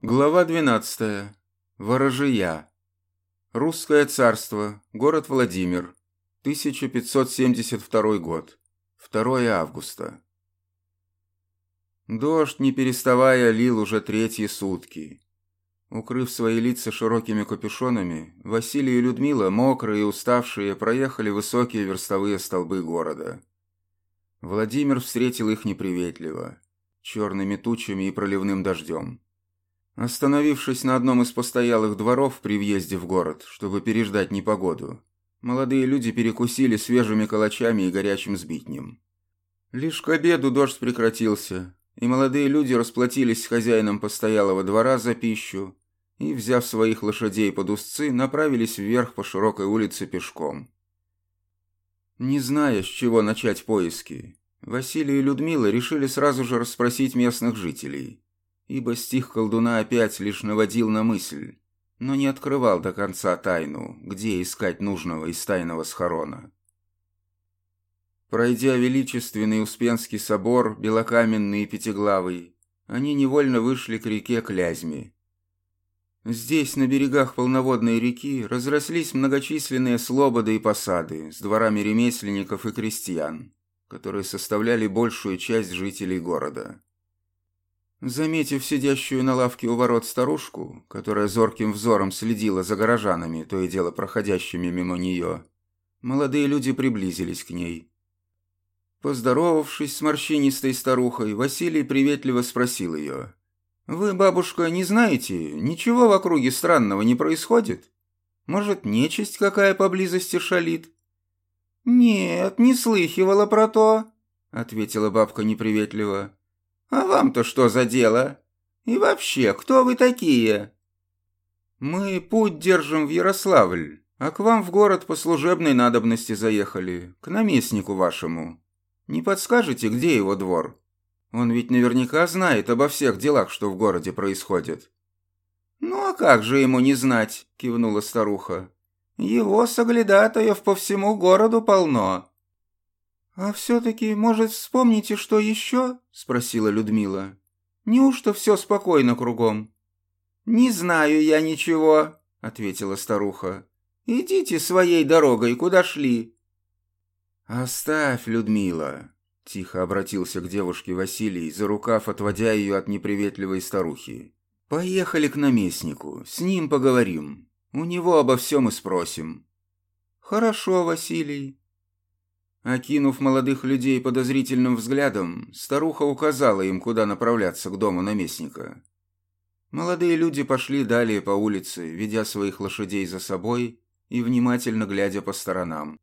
Глава 12. Ворожия. Русское царство. Город Владимир. 1572 год. 2 августа. Дождь, не переставая, лил уже третьи сутки. Укрыв свои лица широкими капюшонами, Василий и Людмила, мокрые и уставшие, проехали высокие верстовые столбы города. Владимир встретил их неприветливо, черными тучами и проливным дождем. Остановившись на одном из постоялых дворов при въезде в город, чтобы переждать непогоду, молодые люди перекусили свежими калачами и горячим сбитнем. Лишь к обеду дождь прекратился, и молодые люди расплатились с хозяином постоялого двора за пищу и, взяв своих лошадей под узцы, направились вверх по широкой улице пешком. Не зная, с чего начать поиски, Василий и Людмила решили сразу же расспросить местных жителей – ибо стих колдуна опять лишь наводил на мысль, но не открывал до конца тайну, где искать нужного из тайного схорона. Пройдя величественный Успенский собор, белокаменный и пятиглавый, они невольно вышли к реке Клязьме. Здесь, на берегах полноводной реки, разрослись многочисленные слободы и посады с дворами ремесленников и крестьян, которые составляли большую часть жителей города. Заметив сидящую на лавке у ворот старушку, которая зорким взором следила за горожанами, то и дело проходящими мимо нее, молодые люди приблизились к ней. Поздоровавшись с морщинистой старухой, Василий приветливо спросил ее. «Вы, бабушка, не знаете, ничего в округе странного не происходит? Может, нечисть какая поблизости шалит?» «Нет, не слыхивала про то», — ответила бабка неприветливо. А вам-то что за дело? И вообще, кто вы такие? Мы путь держим в Ярославль, а к вам в город по служебной надобности заехали, к наместнику вашему. Не подскажете, где его двор? Он ведь наверняка знает обо всех делах, что в городе происходит. Ну а как же ему не знать, кивнула старуха. Его соглядатаев по всему городу полно. «А все-таки, может, вспомните, что еще?» – спросила Людмила. «Неужто все спокойно кругом?» «Не знаю я ничего», – ответила старуха. «Идите своей дорогой, куда шли». «Оставь, Людмила», – тихо обратился к девушке Василий, за рукав отводя ее от неприветливой старухи. «Поехали к наместнику, с ним поговорим. У него обо всем и спросим». «Хорошо, Василий», Окинув молодых людей подозрительным взглядом, старуха указала им, куда направляться к дому наместника. Молодые люди пошли далее по улице, ведя своих лошадей за собой и внимательно глядя по сторонам.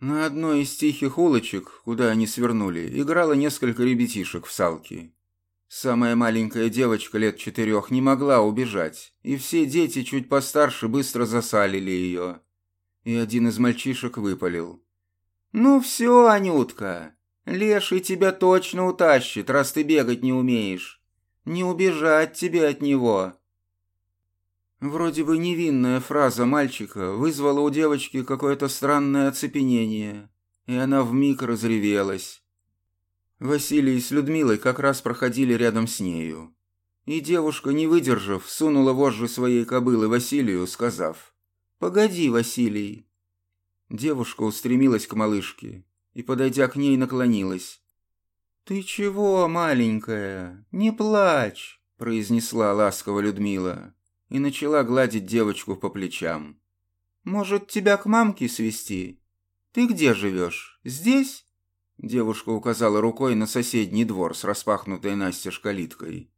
На одной из тихих улочек, куда они свернули, играло несколько ребятишек в салки. Самая маленькая девочка лет четырех не могла убежать, и все дети чуть постарше быстро засалили ее. И один из мальчишек выпалил. «Ну все, Анютка, леший тебя точно утащит, раз ты бегать не умеешь. Не убежать тебе от него». Вроде бы невинная фраза мальчика вызвала у девочки какое-то странное оцепенение, и она вмиг разревелась. Василий с Людмилой как раз проходили рядом с нею. И девушка, не выдержав, сунула вожжи своей кобылы Василию, сказав, «Погоди, Василий, Девушка устремилась к малышке и, подойдя к ней, наклонилась. «Ты чего, маленькая? Не плачь!» – произнесла ласково Людмила и начала гладить девочку по плечам. «Может, тебя к мамке свести? Ты где живешь? Здесь?» Девушка указала рукой на соседний двор с распахнутой настежь калиткой.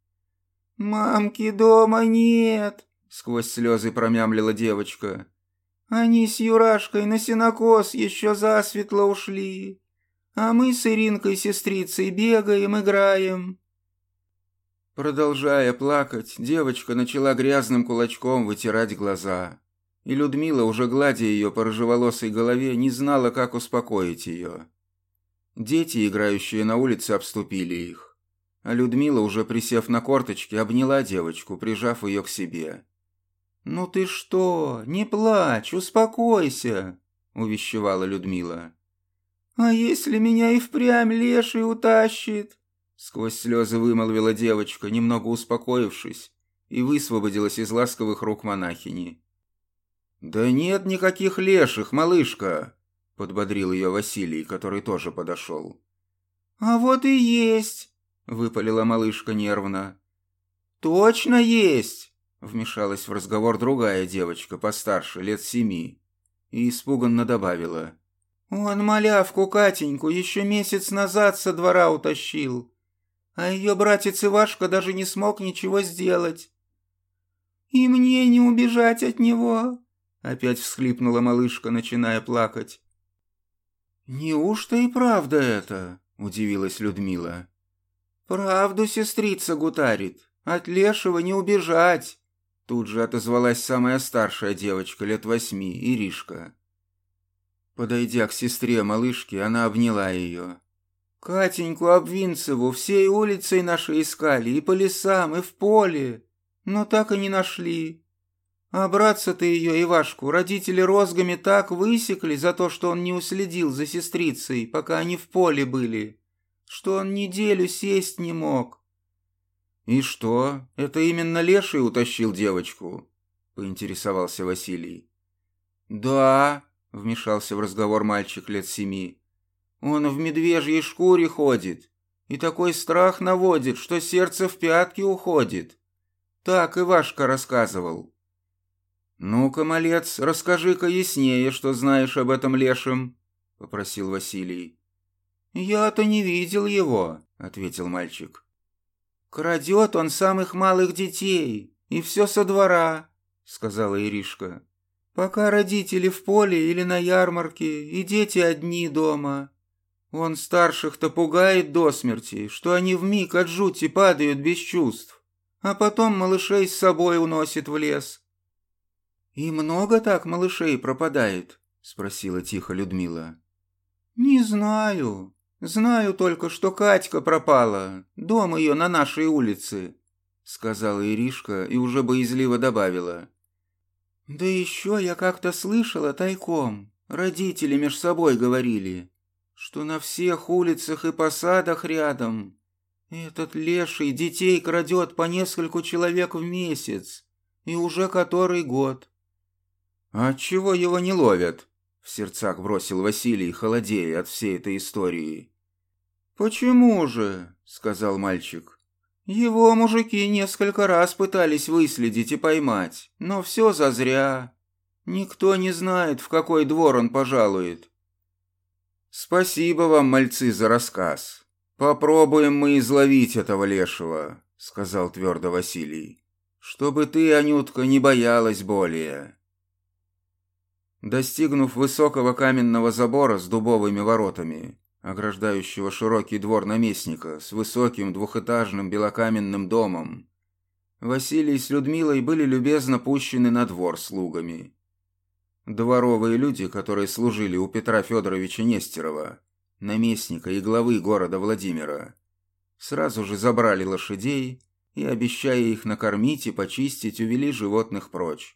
«Мамки дома нет!» — сквозь слезы промямлила девочка. Они с Юрашкой на сенокос еще засветло ушли, а мы с Иринкой сестрицей бегаем, играем». Продолжая плакать, девочка начала грязным кулачком вытирать глаза. И Людмила, уже гладя ее по рыжеволосой голове, не знала, как успокоить ее. Дети, играющие на улице, обступили их. А Людмила, уже присев на корточки, обняла девочку, прижав ее к себе. «Ну ты что? Не плачь, успокойся!» — увещевала Людмила. «А если меня и впрямь леший утащит?» Сквозь слезы вымолвила девочка, немного успокоившись, и высвободилась из ласковых рук монахини. «Да нет никаких леших, малышка!» — подбодрил ее Василий, который тоже подошел. «А вот и есть!» — выпалила малышка нервно. «Точно есть!» — вмешалась в разговор другая девочка, постарше, лет семи, и испуганно добавила. «Он малявку Катеньку еще месяц назад со двора утащил, а ее братец Ивашка даже не смог ничего сделать». «И мне не убежать от него!» — опять всхлипнула малышка, начиная плакать. «Неужто и правда это?» — удивилась Людмила. «Правду сестрица гутарит. От лешего не убежать!» Тут же отозвалась самая старшая девочка, лет восьми, Иришка. Подойдя к сестре малышки, она обняла ее. «Катеньку Обвинцеву всей улицей нашей искали, и по лесам, и в поле, но так и не нашли. А братца-то ее, Ивашку, родители розгами так высекли за то, что он не уследил за сестрицей, пока они в поле были, что он неделю сесть не мог. «И что, это именно Леший утащил девочку?» — поинтересовался Василий. «Да», — вмешался в разговор мальчик лет семи. «Он в медвежьей шкуре ходит, и такой страх наводит, что сердце в пятки уходит. Так Ивашка рассказывал». «Ну-ка, малец, расскажи-ка яснее, что знаешь об этом лешем», — попросил Василий. «Я-то не видел его», — ответил мальчик. «Крадет он самых малых детей, и все со двора», — сказала Иришка. «Пока родители в поле или на ярмарке, и дети одни дома. Он старших-то пугает до смерти, что они вмиг от жути падают без чувств, а потом малышей с собой уносит в лес, «И много так малышей пропадает?» — спросила тихо Людмила. «Не знаю. Знаю только, что Катька пропала. Дом ее на нашей улице», — сказала Иришка и уже боязливо добавила. «Да еще я как-то слышала тайком. Родители меж собой говорили, что на всех улицах и посадах рядом этот леший детей крадет по нескольку человек в месяц, и уже который год. «А чего его не ловят?» — в сердцах бросил Василий, холодея от всей этой истории. «Почему же?» — сказал мальчик. «Его мужики несколько раз пытались выследить и поймать, но все зазря. Никто не знает, в какой двор он пожалует». «Спасибо вам, мальцы, за рассказ. Попробуем мы изловить этого лешего», — сказал твердо Василий. «Чтобы ты, Анютка, не боялась более». Достигнув высокого каменного забора с дубовыми воротами, ограждающего широкий двор наместника с высоким двухэтажным белокаменным домом, Василий с Людмилой были любезно пущены на двор слугами. Дворовые люди, которые служили у Петра Федоровича Нестерова, наместника и главы города Владимира, сразу же забрали лошадей и, обещая их накормить и почистить, увели животных прочь.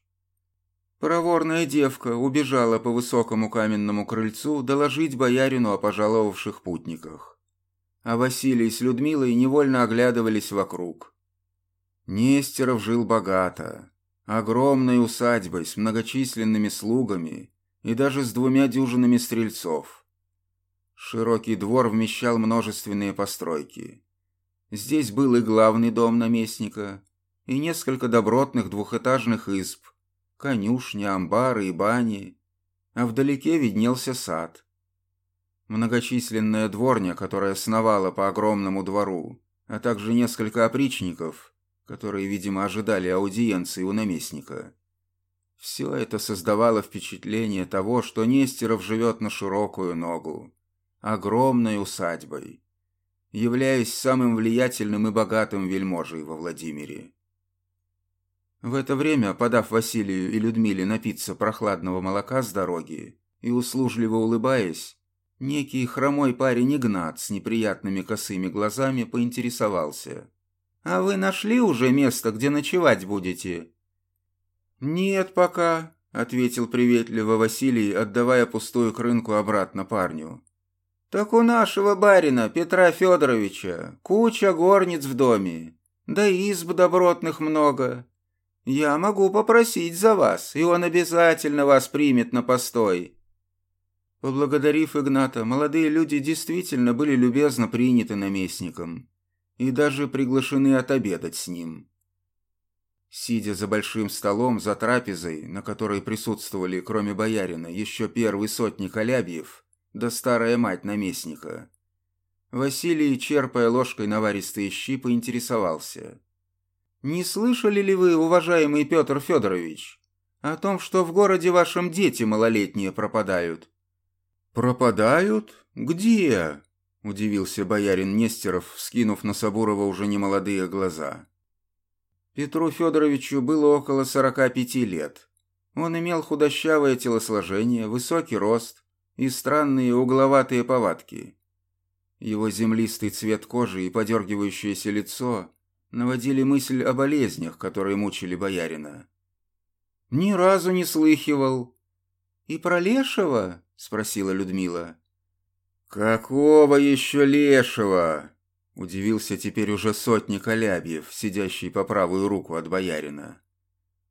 Проворная девка убежала по высокому каменному крыльцу доложить боярину о пожаловавших путниках. А Василий с Людмилой невольно оглядывались вокруг. Нестеров жил богато, огромной усадьбой с многочисленными слугами и даже с двумя дюжинами стрельцов. Широкий двор вмещал множественные постройки. Здесь был и главный дом наместника, и несколько добротных двухэтажных изб, конюшни, амбары и бани, а вдалеке виднелся сад. Многочисленная дворня, которая сновала по огромному двору, а также несколько опричников, которые, видимо, ожидали аудиенции у наместника. Все это создавало впечатление того, что Нестеров живет на широкую ногу, огромной усадьбой, являясь самым влиятельным и богатым вельможей во Владимире. В это время, подав Василию и Людмиле напиться прохладного молока с дороги и услужливо улыбаясь, некий хромой парень Игнат с неприятными косыми глазами поинтересовался. «А вы нашли уже место, где ночевать будете?» «Нет пока», — ответил приветливо Василий, отдавая пустую крынку обратно парню. «Так у нашего барина, Петра Федоровича, куча горниц в доме, да изб добротных много. Я могу попросить за вас, и он обязательно вас примет на постой». Поблагодарив Игната, молодые люди действительно были любезно приняты наместником и даже приглашены отобедать с ним. Сидя за большим столом, за трапезой, на которой присутствовали, кроме боярина, еще первый сотник Алябьев, да старая мать наместника, Василий, черпая ложкой наваристые щи, поинтересовался. «Не слышали ли вы, уважаемый Петр Федорович, о том, что в городе вашем дети малолетние пропадают?» «Пропадают? Где?» – удивился боярин Нестеров, вскинув на Сабурова уже немолодые глаза. Петру Федоровичу было около сорока пяти лет. Он имел худощавое телосложение, высокий рост и странные угловатые повадки. Его землистый цвет кожи и подергивающееся лицо наводили мысль о болезнях, которые мучили боярина. «Ни разу не слыхивал». «И про Лешего?» — спросила Людмила. «Какого еще Лешего?» Удивился теперь уже сотник Алябьев, сидящий по правую руку от боярина.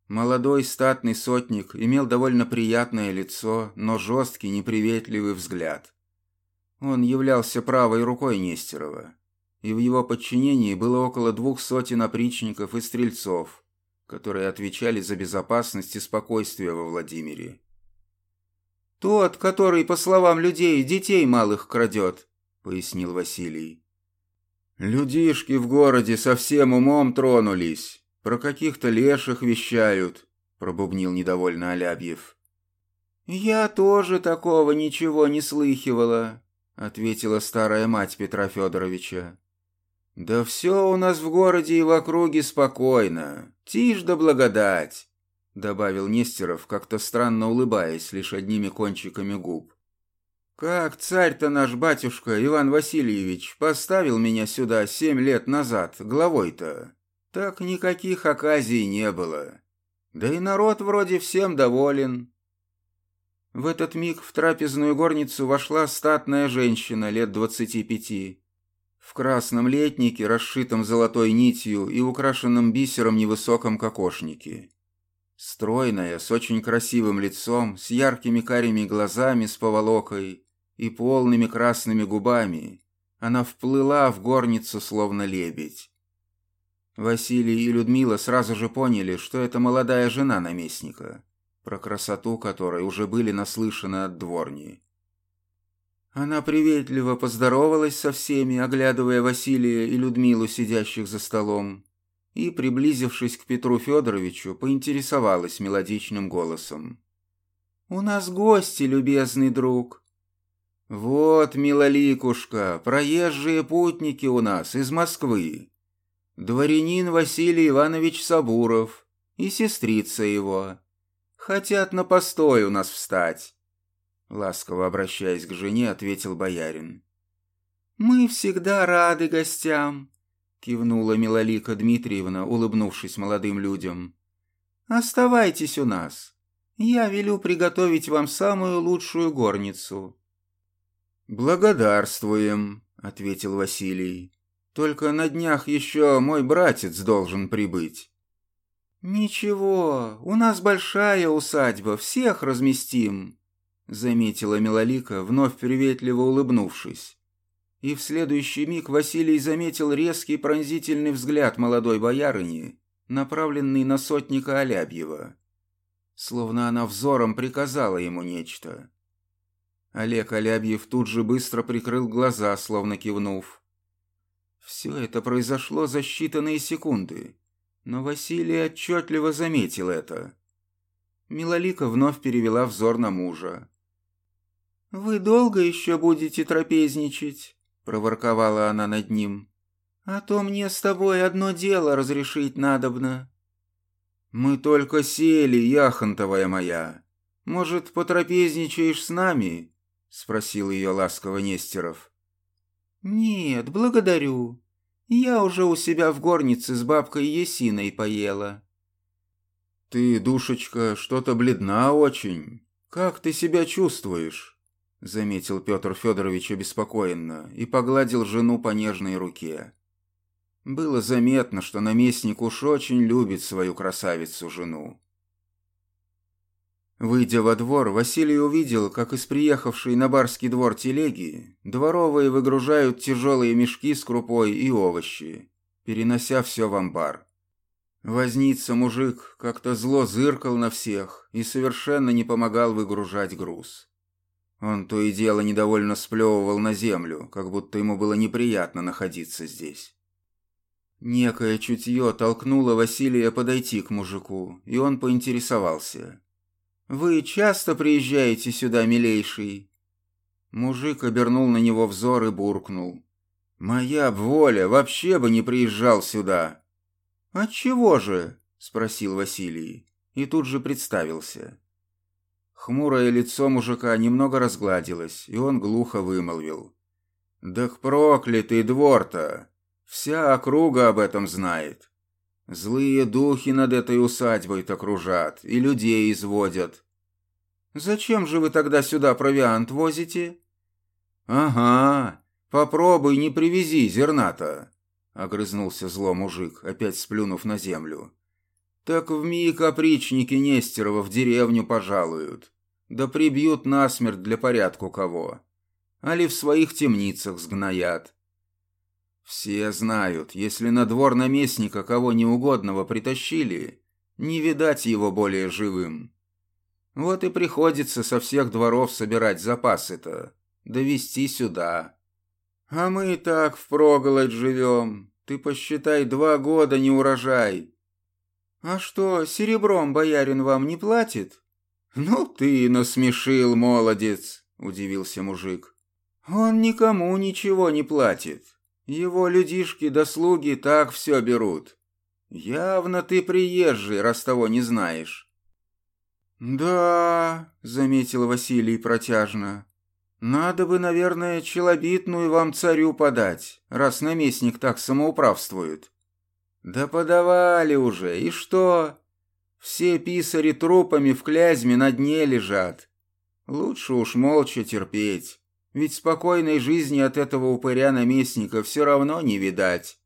Молодой статный сотник имел довольно приятное лицо, но жесткий, неприветливый взгляд. Он являлся правой рукой Нестерова, и в его подчинении было около двух сотен опричников и стрельцов, которые отвечали за безопасность и спокойствие во Владимире. «Тот, который, по словам людей, детей малых крадет», — пояснил Василий. Людишки в городе совсем умом тронулись. Про каких-то леших вещают, пробубнил недовольно Алябьев. Я тоже такого ничего не слыхивала, ответила старая мать Петра Федоровича. Да все у нас в городе и в округе спокойно. Тишь да благодать, добавил Нестеров, как-то странно улыбаясь лишь одними кончиками губ. Как царь-то наш батюшка Иван Васильевич поставил меня сюда семь лет назад, главой-то, так никаких оказий не было. Да и народ вроде всем доволен. В этот миг в трапезную горницу вошла статная женщина лет двадцати пяти. В красном летнике, расшитом золотой нитью и украшенном бисером невысоком кокошнике. Стройная, с очень красивым лицом, с яркими карими глазами с поволокой, и полными красными губами она вплыла в горницу, словно лебедь. Василий и Людмила сразу же поняли, что это молодая жена наместника, про красоту которой уже были наслышаны от дворни. Она приветливо поздоровалась со всеми, оглядывая Василия и Людмилу, сидящих за столом, и, приблизившись к Петру Федоровичу, поинтересовалась мелодичным голосом. «У нас гости, любезный друг. «Вот, милоликушка, проезжие путники у нас из Москвы. Дворянин Василий Иванович Сабуров и сестрица его. Хотят на постой у нас встать». Ласково обращаясь к жене, ответил боярин. «Мы всегда рады гостям», — кивнула Милолика Дмитриевна, улыбнувшись молодым людям. «Оставайтесь у нас. Я велю приготовить вам самую лучшую горницу». «Благодарствуем», — ответил Василий. «Только на днях еще мой братец должен прибыть». «Ничего, у нас большая усадьба, всех разместим», — заметила Милолика, вновь приветливо улыбнувшись. И в следующий миг Василий заметил резкий пронзительный взгляд молодой боярыни, направленный на сотника Алябьева. Словно она взором приказала ему нечто. Олег Алябьев тут же быстро прикрыл глаза, словно кивнув. Все это произошло за считанные секунды, но Василий отчетливо заметил это. Милолика вновь перевела взор на мужа. «Вы долго еще будете трапезничать?» — проворковала она над ним. «А то мне с тобой одно дело разрешить надобно». «Мы только сели, яхонтовая моя. Может, потрапезничаешь с нами?» спросил ее ласково Нестеров. Нет, благодарю. Я уже у себя в горнице с бабкой Есиной поела. Ты, душечка, что-то бледна очень. Как ты себя чувствуешь? Заметил Петр Федорович обеспокоенно и погладил жену по нежной руке. Было заметно, что наместник уж очень любит свою красавицу-жену. Выйдя во двор, Василий увидел, как из приехавшей на барский двор телеги дворовые выгружают тяжелые мешки с крупой и овощи, перенося все в амбар. Возница мужик как-то зло зыркал на всех и совершенно не помогал выгружать груз. Он то и дело недовольно сплевывал на землю, как будто ему было неприятно находиться здесь. Некое чутье толкнуло Василия подойти к мужику, и он поинтересовался. «Вы часто приезжаете сюда, милейший?» Мужик обернул на него взор и буркнул. «Моя б воля, вообще бы не приезжал сюда!» «Отчего же?» — спросил Василий, и тут же представился. Хмурое лицо мужика немного разгладилось, и он глухо вымолвил. «Да проклятый двор-то! Вся округа об этом знает. Злые духи над этой усадьбой-то кружат и людей изводят». «Зачем же вы тогда сюда провиант возите?» «Ага, попробуй не привези зерна-то», — огрызнулся зло мужик, опять сплюнув на землю. «Так вмиг опричники Нестерова в деревню пожалуют. Да прибьют насмерть для порядку кого. Али в своих темницах сгноят. Все знают, если на двор наместника кого неугодного притащили, не видать его более живым. Вот и приходится со всех дворов собирать запасы-то, довести сюда. А мы и так впроголодь живем. Ты посчитай, два года не урожай. А что, серебром боярин вам не платит? «Ну ты насмешил, молодец!» — удивился мужик. «Он никому ничего не платит. Его людишки до слуги так все берут. Явно ты приезжий, раз того не знаешь». «Да», — заметил Василий протяжно, — «надо бы, наверное, челобитную вам царю подать, раз наместник так самоуправствует». «Да подавали уже, и что? Все писари трупами в клязьме на дне лежат. Лучше уж молча терпеть, ведь спокойной жизни от этого упыря-наместника все равно не видать.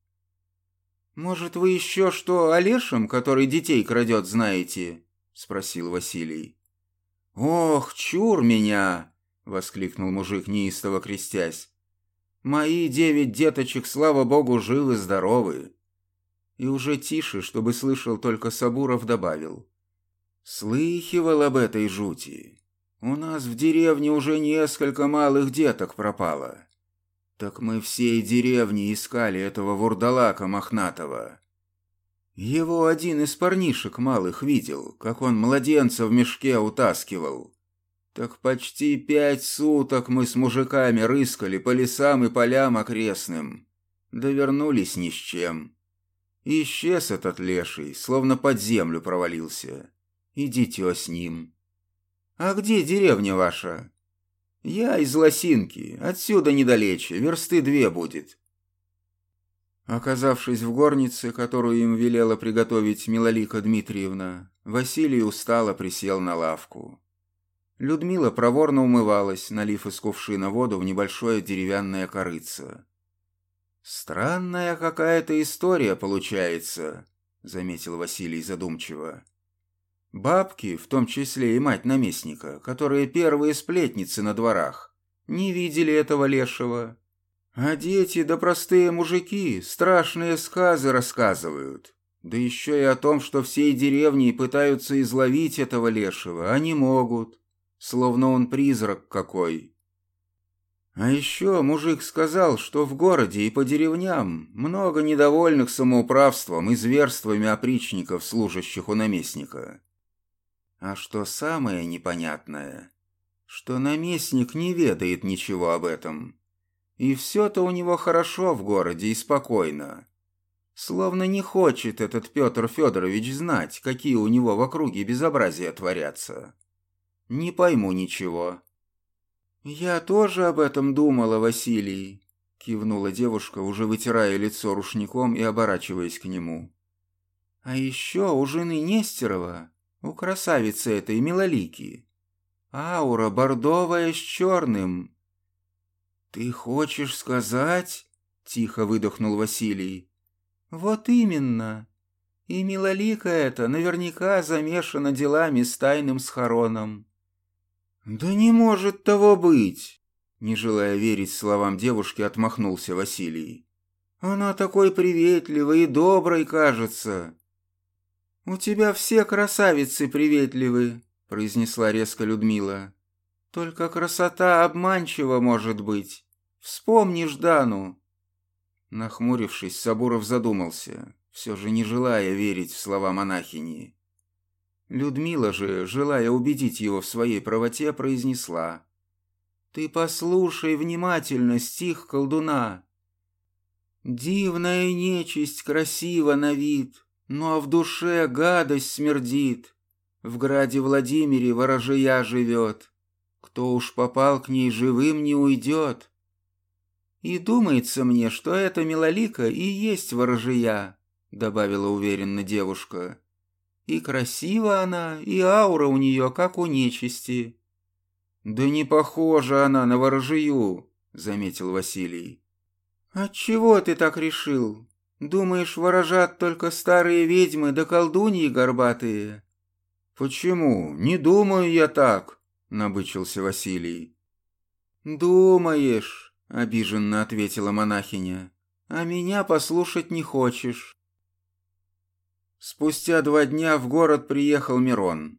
«Может, вы еще что о лешем, который детей крадет, знаете?» — спросил Василий. «Ох, чур меня!» — воскликнул мужик, неистово крестясь. «Мои девять деточек, слава богу, живы-здоровы и уже тише, чтобы слышал только Сабуров, добавил. «Слыхивал об этой жути. У нас в деревне уже несколько малых деток пропало. Так мы всей деревни искали этого вурдалака мохнатого. Его один из парнишек малых видел, как он младенца в мешке утаскивал. Так почти пять суток мы с мужиками рыскали по лесам и полям окрестным. Да вернулись ни с чем». Исчез этот леший, словно под землю провалился. И дитё с ним. «А где деревня ваша?» «Я из Лосинки, отсюда недалече, версты две будет». Оказавшись в горнице, которую им велела приготовить Милолика Дмитриевна, Василий устало присел на лавку. Людмила проворно умывалась, налив из кувшина воду в небольшое деревянное корыце. «Странная какая-то история получается», — заметил Василий задумчиво. «Бабки, в том числе и мать наместника, которые первые сплетницы на дворах, не видели этого лешего. А дети да простые мужики страшные сказы рассказывают. Да еще и о том, что всей деревней пытаются изловить этого лешего, а не могут, словно он призрак какой». А еще мужик сказал, что в городе и по деревням много недовольных самоуправством и зверствами опричников, служащих у наместника. А что самое непонятное, что наместник не ведает ничего об этом. И все-то у него хорошо в городе и спокойно. Словно не хочет этот Петр Федорович знать, какие у него в округе безобразия творятся. Не пойму ничего. «Я тоже об этом думала, Василий», — кивнула девушка, уже вытирая лицо рушником и оборачиваясь к нему. «А еще у жены Нестерова, у красавицы этой Милолики, аура бордовая с черным». «Ты хочешь сказать?» — тихо выдохнул Василий. Вот именно. И Милолика эта наверняка замешана делами с тайным схороном. Да не может того быть! Не желая верить словам девушки, отмахнулся Василий. Она такой приветливой и доброй кажется. У тебя все красавицы приветливы, произнесла резко Людмила. Только красота обманчива может быть. Вспомни Ждану. Нахмурившись, Сабуров задумался, все же не желая верить в слова монахини. Людмила же, желая убедить его в своей правоте, произнесла. «Ты послушай внимательно стих колдуна. Дивная нечисть красива на вид, но в душе гадость смердит. В граде Владимире ворожия живет. Кто уж попал к ней живым, не уйдет. И думается мне, что эта Милолика и есть ворожия, добавила уверенно девушка. И красива она, и аура у нее, как у нечисти. Да не похожа она на ворожию, заметил Василий. Отчего ты так решил? Думаешь, ворожат только старые ведьмы да колдуньи горбатые? Почему? Не думаю я так, набычился Василий. Думаешь, обиженно ответила монахиня. А меня послушать не хочешь. Спустя два дня в город приехал Мирон.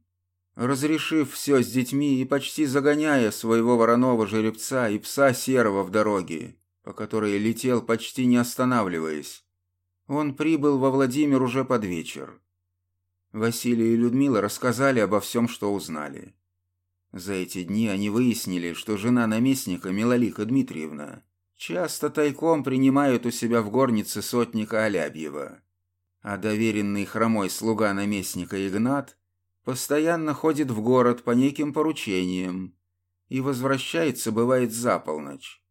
Разрешив все с детьми и почти загоняя своего вороного жеребца и пса серого в дороге, по которой летел почти не останавливаясь, он прибыл во Владимир уже под вечер. Василий и Людмила рассказали обо всем, что узнали. За эти дни они выяснили, что жена наместника Милолика Дмитриевна часто тайком принимает у себя в горнице сотника Алябьева, а доверенный хромой слуга наместника Игнат постоянно ходит в город по неким поручениям и возвращается, бывает, за полночь.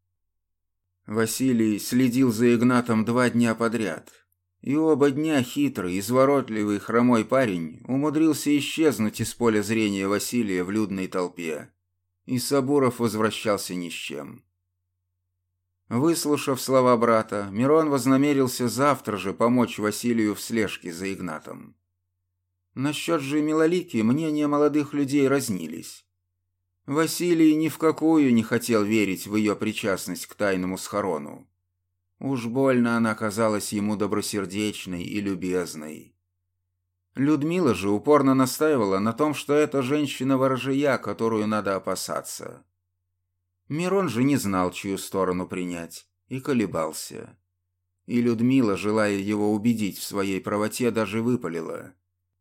Василий следил за Игнатом два дня подряд, и оба дня хитрый, изворотливый, хромой парень умудрился исчезнуть из поля зрения Василия в людной толпе, и Сабуров возвращался ни с чем. Выслушав слова брата, Мирон вознамерился завтра же помочь Василию в слежке за Игнатом. Насчет же Милолики мнения молодых людей разнились. Василий ни в какую не хотел верить в ее причастность к тайному схорону. Уж больно она казалась ему добросердечной и любезной. Людмила же упорно настаивала на том, что это женщина-ворожия, которую надо опасаться. Мирон же не знал, чью сторону принять, и колебался. И Людмила, желая его убедить в своей правоте, даже выпалила.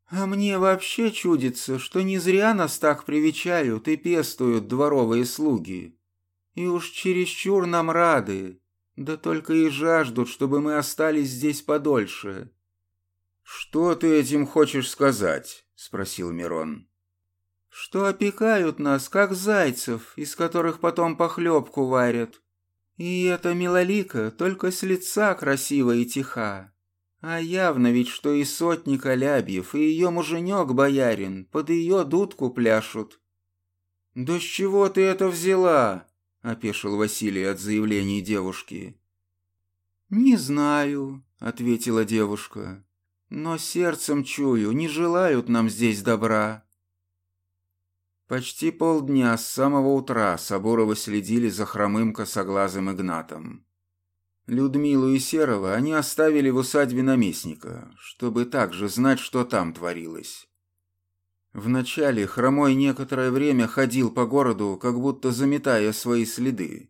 «А мне вообще чудится, что не зря нас так привечают и пестуют дворовые слуги. И уж чересчур нам рады, да только и жаждут, чтобы мы остались здесь подольше. Что ты этим хочешь сказать? спросил Мирон. Что опекают нас, как зайцев, из которых потом похлебку варят. И эта милолика только с лица красивая и тиха. А явно ведь, что и сотник Алябьев, и ее муженек-боярин под ее дудку пляшут. «Да с чего ты это взяла?» — опешил Василий от заявлений девушки. «Не знаю», — ответила девушка, — «но сердцем чую, не желают нам здесь добра». Почти полдня с самого утра Сабуровы следили за хромым косоглазым Игнатом. Людмилу и Серого они оставили в усадьбе наместника, чтобы также знать, что там творилось. Вначале Хромой некоторое время ходил по городу, как будто заметая свои следы.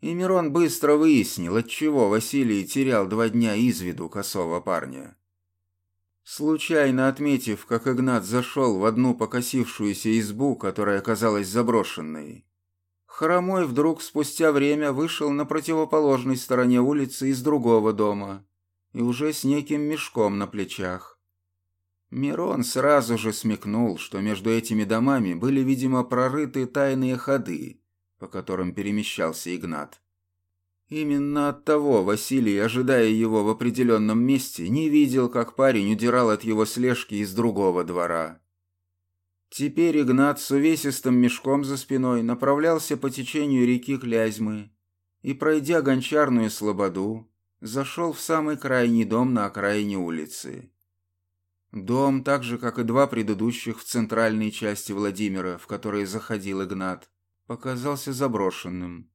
И Мирон быстро выяснил, отчего Василий терял два дня из виду косого парня. Случайно отметив, как Игнат зашел в одну покосившуюся избу, которая оказалась заброшенной, Хромой вдруг спустя время вышел на противоположной стороне улицы из другого дома и уже с неким мешком на плечах. Мирон сразу же смекнул, что между этими домами были, видимо, прорыты тайные ходы, по которым перемещался Игнат. Именно от того Василий, ожидая его в определенном месте, не видел, как парень удирал от его слежки из другого двора. Теперь Игнат с увесистым мешком за спиной направлялся по течению реки Клязьмы и, пройдя гончарную слободу, зашел в самый крайний дом на окраине улицы. Дом, так же, как и два предыдущих в центральной части Владимира, в которые заходил Игнат, показался заброшенным.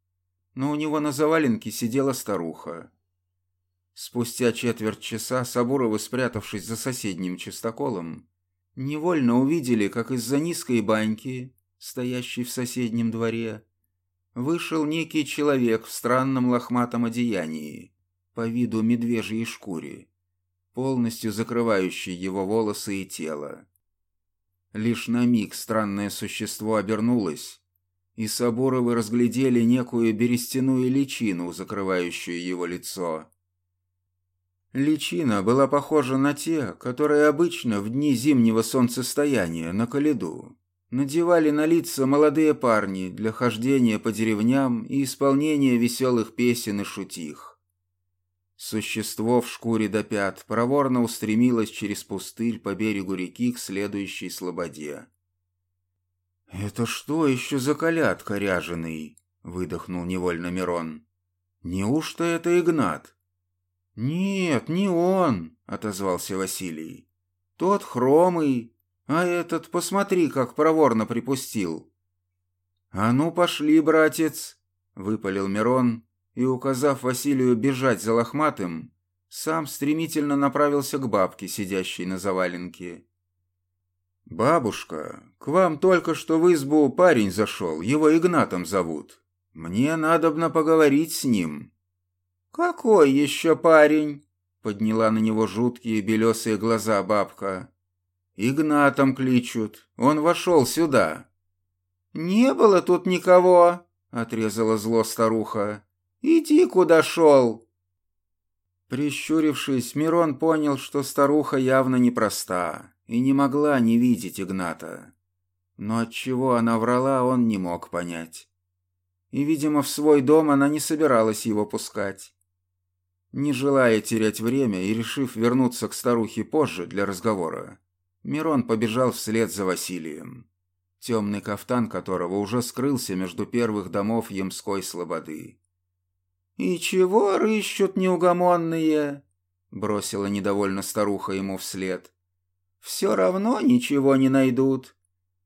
Но у него на заваленке сидела старуха. Спустя четверть часа Сабуровы, спрятавшись за соседним чистоколом, невольно увидели, как из-за низкой баньки, стоящей в соседнем дворе, вышел некий человек в странном лохматом одеянии, по виду медвежьей шкуре, полностью закрывающей его волосы и тело. Лишь на миг странное существо обернулось, и Соборовы разглядели некую берестяную личину, закрывающую его лицо. Личина была похожа на те, которые обычно в дни зимнего солнцестояния на Каледу надевали на лица молодые парни для хождения по деревням и исполнения веселых песен и шутих. Существо в шкуре до пят проворно устремилось через пустырь по берегу реки к следующей слободе. «Это что еще за колядка ряженый?» — выдохнул невольно Мирон. «Неужто это Игнат?» «Нет, не он», — отозвался Василий. «Тот хромый, а этот, посмотри, как проворно припустил». «А ну, пошли, братец», — выпалил Мирон, и, указав Василию бежать за лохматым, сам стремительно направился к бабке, сидящей на заваленке. «Бабушка, к вам только что в избу парень зашел, его Игнатом зовут. Мне надобно поговорить с ним». «Какой еще парень?» — подняла на него жуткие белесые глаза бабка. «Игнатом кличут. Он вошел сюда». «Не было тут никого», — отрезала зло старуха. «Иди, куда шел». Прищурившись, Мирон понял, что старуха явно непроста и не могла не видеть Игната. Но от чего она врала, он не мог понять. И, видимо, в свой дом она не собиралась его пускать. Не желая терять время и решив вернуться к старухе позже для разговора, Мирон побежал вслед за Василием, темный кафтан которого уже скрылся между первых домов Ямской слободы. «И чего рыщут неугомонные?» — бросила недовольно старуха ему вслед. «Все равно ничего не найдут,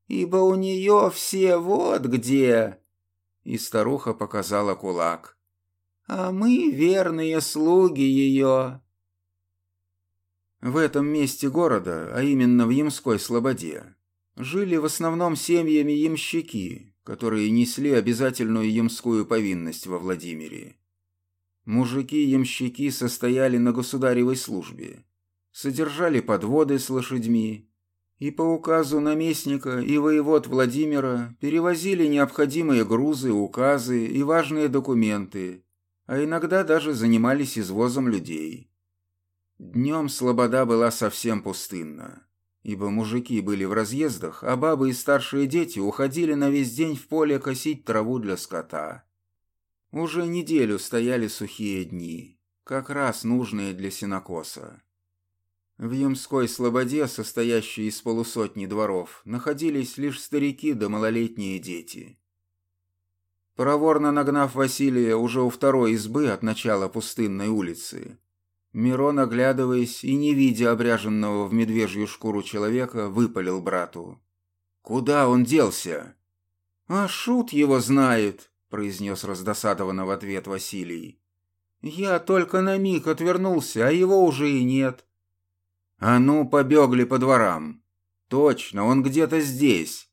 ибо у нее все вот где!» И старуха показала кулак а мы верные слуги ее». В этом месте города, а именно в Ямской Слободе, жили в основном семьями ямщики, которые несли обязательную ямскую повинность во Владимире. Мужики-ямщики состояли на государевой службе, содержали подводы с лошадьми и по указу наместника и воевод Владимира перевозили необходимые грузы, указы и важные документы а иногда даже занимались извозом людей. Днем слобода была совсем пустынна, ибо мужики были в разъездах, а бабы и старшие дети уходили на весь день в поле косить траву для скота. Уже неделю стояли сухие дни, как раз нужные для сенокоса. В Ямской слободе, состоящей из полусотни дворов, находились лишь старики да малолетние дети. Проворно нагнав Василия уже у второй избы от начала пустынной улицы, Мирон, оглядываясь и не видя обряженного в медвежью шкуру человека, выпалил брату. «Куда он делся?» «А шут его знает», — произнес раздосадованно в ответ Василий. «Я только на миг отвернулся, а его уже и нет». «А ну, побегли по дворам. Точно, он где-то здесь».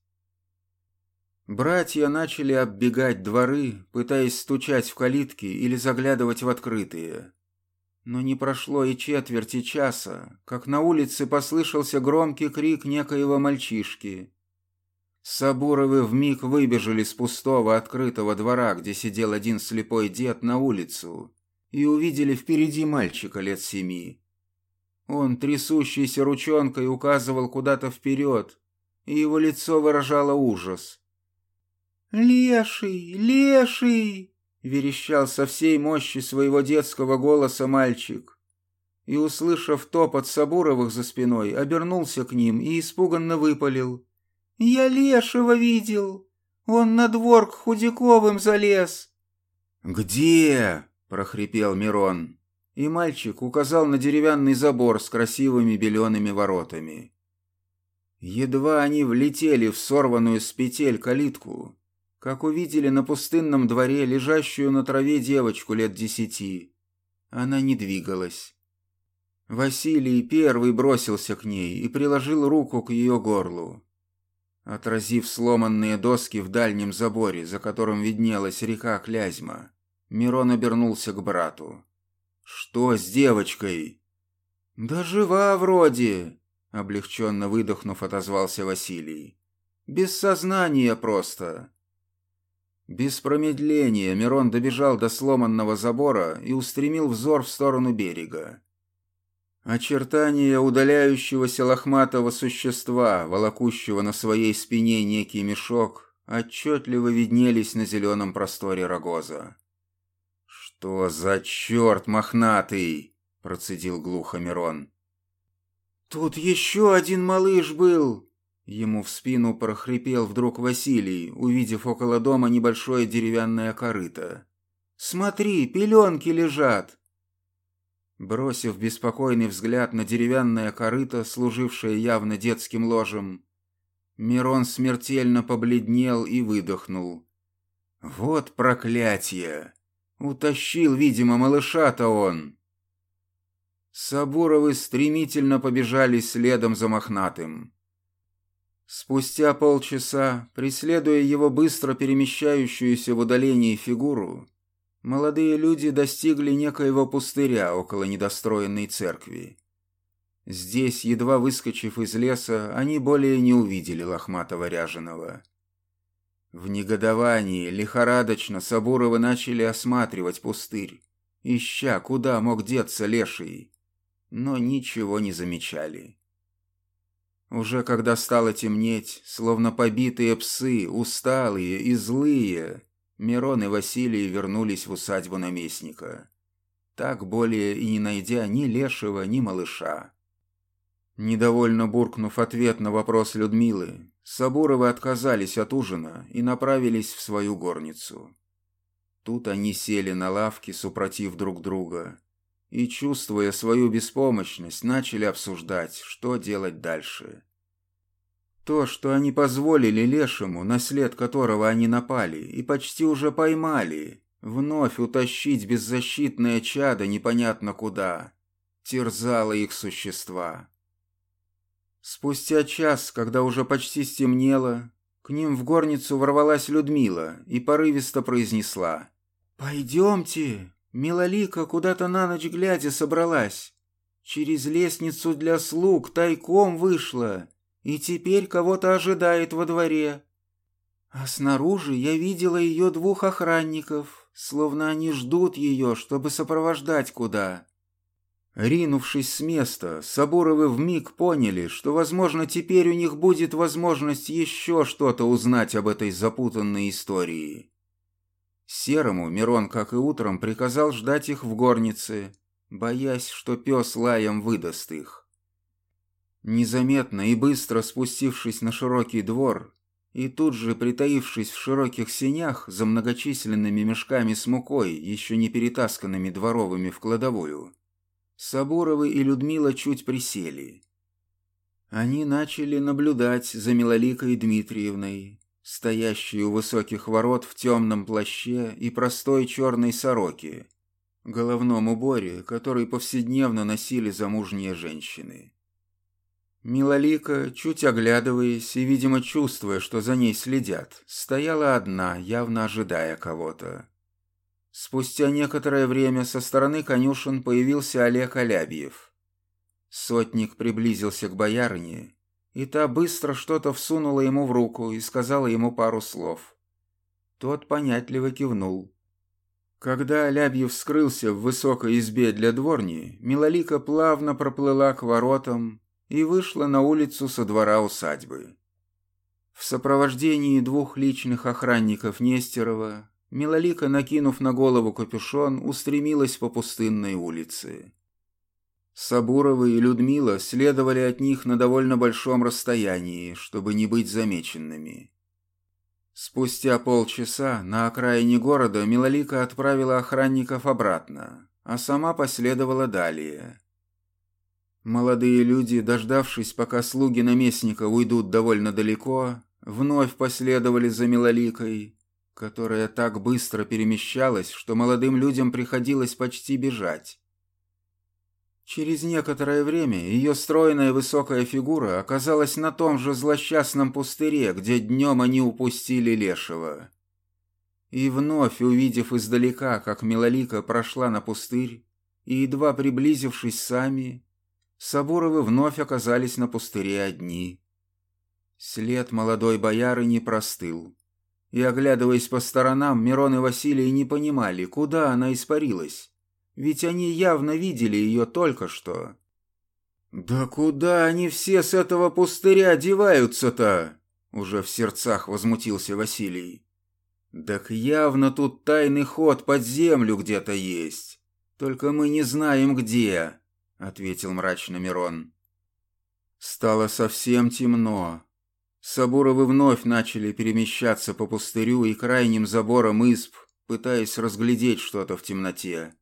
Братья начали оббегать дворы, пытаясь стучать в калитки или заглядывать в открытые. Но не прошло и четверти часа, как на улице послышался громкий крик некоего мальчишки. Сабуровы вмиг выбежали с пустого открытого двора, где сидел один слепой дед, на улицу, и увидели впереди мальчика лет семи. Он трясущейся ручонкой указывал куда-то вперед, и его лицо выражало ужас. «Леший! Леший!» — верещал со всей мощи своего детского голоса мальчик. И, услышав топот Сабуровых за спиной, обернулся к ним и испуганно выпалил. «Я Лешего видел! Он на двор к Худяковым залез!» «Где?» — прохрипел Мирон. И мальчик указал на деревянный забор с красивыми белеными воротами. Едва они влетели в сорванную с петель калитку, как увидели на пустынном дворе лежащую на траве девочку лет десяти. Она не двигалась. Василий первый бросился к ней и приложил руку к ее горлу. Отразив сломанные доски в дальнем заборе, за которым виднелась река Клязьма, Мирон обернулся к брату. «Что с девочкой?» «Да жива вроде», — облегченно выдохнув, отозвался Василий. «Без сознания просто». Без промедления Мирон добежал до сломанного забора и устремил взор в сторону берега. Очертания удаляющегося лохматого существа, волокущего на своей спине некий мешок, отчетливо виднелись на зеленом просторе рогоза. «Что за черт мохнатый?» — процедил глухо Мирон. «Тут еще один малыш был!» Ему в спину прохрипел вдруг Василий, увидев около дома небольшое деревянное корыто. «Смотри, пеленки лежат!» Бросив беспокойный взгляд на деревянное корыто, служившее явно детским ложем, Мирон смертельно побледнел и выдохнул. «Вот проклятие! Утащил, видимо, малыша-то он!» Сабуровы стремительно побежали следом за мохнатым. Спустя полчаса, преследуя его быстро перемещающуюся в удалении фигуру, молодые люди достигли некоего пустыря около недостроенной церкви. Здесь, едва выскочив из леса, они более не увидели лохматого ряженого. В негодовании лихорадочно Сабуровы начали осматривать пустырь, ища, куда мог деться леший, но ничего не замечали. Уже когда стало темнеть, словно побитые псы, усталые и злые, Мирон и Василий вернулись в усадьбу наместника. Так более и не найдя ни лешего, ни малыша. Недовольно буркнув ответ на вопрос Людмилы, Сабуровы отказались от ужина и направились в свою горницу. Тут они сели на лавке, супротив друг друга, и, чувствуя свою беспомощность, начали обсуждать, что делать дальше. То, что они позволили Лешему, на след которого они напали, и почти уже поймали, вновь утащить беззащитное чадо непонятно куда, терзало их существа. Спустя час, когда уже почти стемнело, к ним в горницу ворвалась Людмила и порывисто произнесла. «Пойдемте, Милолика куда-то на ночь глядя собралась. Через лестницу для слуг тайком вышла и теперь кого-то ожидает во дворе. А снаружи я видела ее двух охранников, словно они ждут ее, чтобы сопровождать куда. Ринувшись с места, Сабуровы вмиг поняли, что, возможно, теперь у них будет возможность еще что-то узнать об этой запутанной истории. Серому Мирон, как и утром, приказал ждать их в горнице, боясь, что пес лаем выдаст их. Незаметно и быстро спустившись на широкий двор и тут же притаившись в широких сенях за многочисленными мешками с мукой, еще не перетасканными дворовыми в кладовую, Сабуровы и Людмила чуть присели. Они начали наблюдать за Милоликой Дмитриевной, стоящей у высоких ворот в темном плаще и простой черной сороке, головном уборе, который повседневно носили замужние женщины. Милолика, чуть оглядываясь и, видимо, чувствуя, что за ней следят, стояла одна, явно ожидая кого-то. Спустя некоторое время со стороны конюшен появился Олег Алябьев. Сотник приблизился к боярине, и та быстро что-то всунула ему в руку и сказала ему пару слов. Тот понятливо кивнул. Когда Алябьев скрылся в высокой избе для дворни, Милолика плавно проплыла к воротам, и вышла на улицу со двора усадьбы. В сопровождении двух личных охранников Нестерова Милолика, накинув на голову капюшон, устремилась по пустынной улице. Сабуровы и Людмила следовали от них на довольно большом расстоянии, чтобы не быть замеченными. Спустя полчаса на окраине города Милолика отправила охранников обратно, а сама последовала далее. Молодые люди, дождавшись, пока слуги наместника уйдут довольно далеко, вновь последовали за Милоликой, которая так быстро перемещалась, что молодым людям приходилось почти бежать. Через некоторое время ее стройная высокая фигура оказалась на том же злосчастном пустыре, где днем они упустили лешего. И вновь, увидев издалека, как Милолика прошла на пустырь, и едва приблизившись сами, Сабуровы вновь оказались на пустыре одни. След молодой бояры не простыл. И, оглядываясь по сторонам, Мирон и Василий не понимали, куда она испарилась. Ведь они явно видели ее только что. «Да куда они все с этого пустыря деваются-то?» Уже в сердцах возмутился Василий. «Так явно тут тайный ход под землю где-то есть. Только мы не знаем где ответил мрачно Мирон. Стало совсем темно. Сабуровы вновь начали перемещаться по пустырю и крайним заборам изб, пытаясь разглядеть что-то в темноте.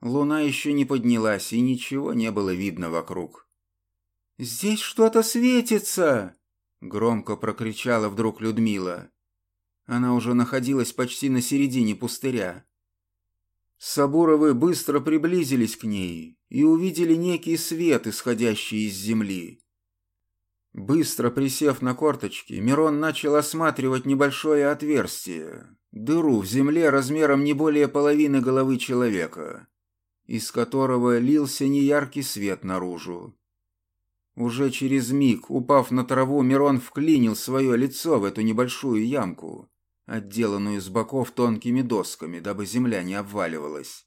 Луна еще не поднялась, и ничего не было видно вокруг. «Здесь что-то светится!» — громко прокричала вдруг Людмила. Она уже находилась почти на середине пустыря. Сабуровы быстро приблизились к ней и увидели некий свет, исходящий из земли. Быстро присев на корточки, Мирон начал осматривать небольшое отверстие, дыру в земле размером не более половины головы человека, из которого лился неяркий свет наружу. Уже через миг, упав на траву, Мирон вклинил свое лицо в эту небольшую ямку отделанную с боков тонкими досками, дабы земля не обваливалась,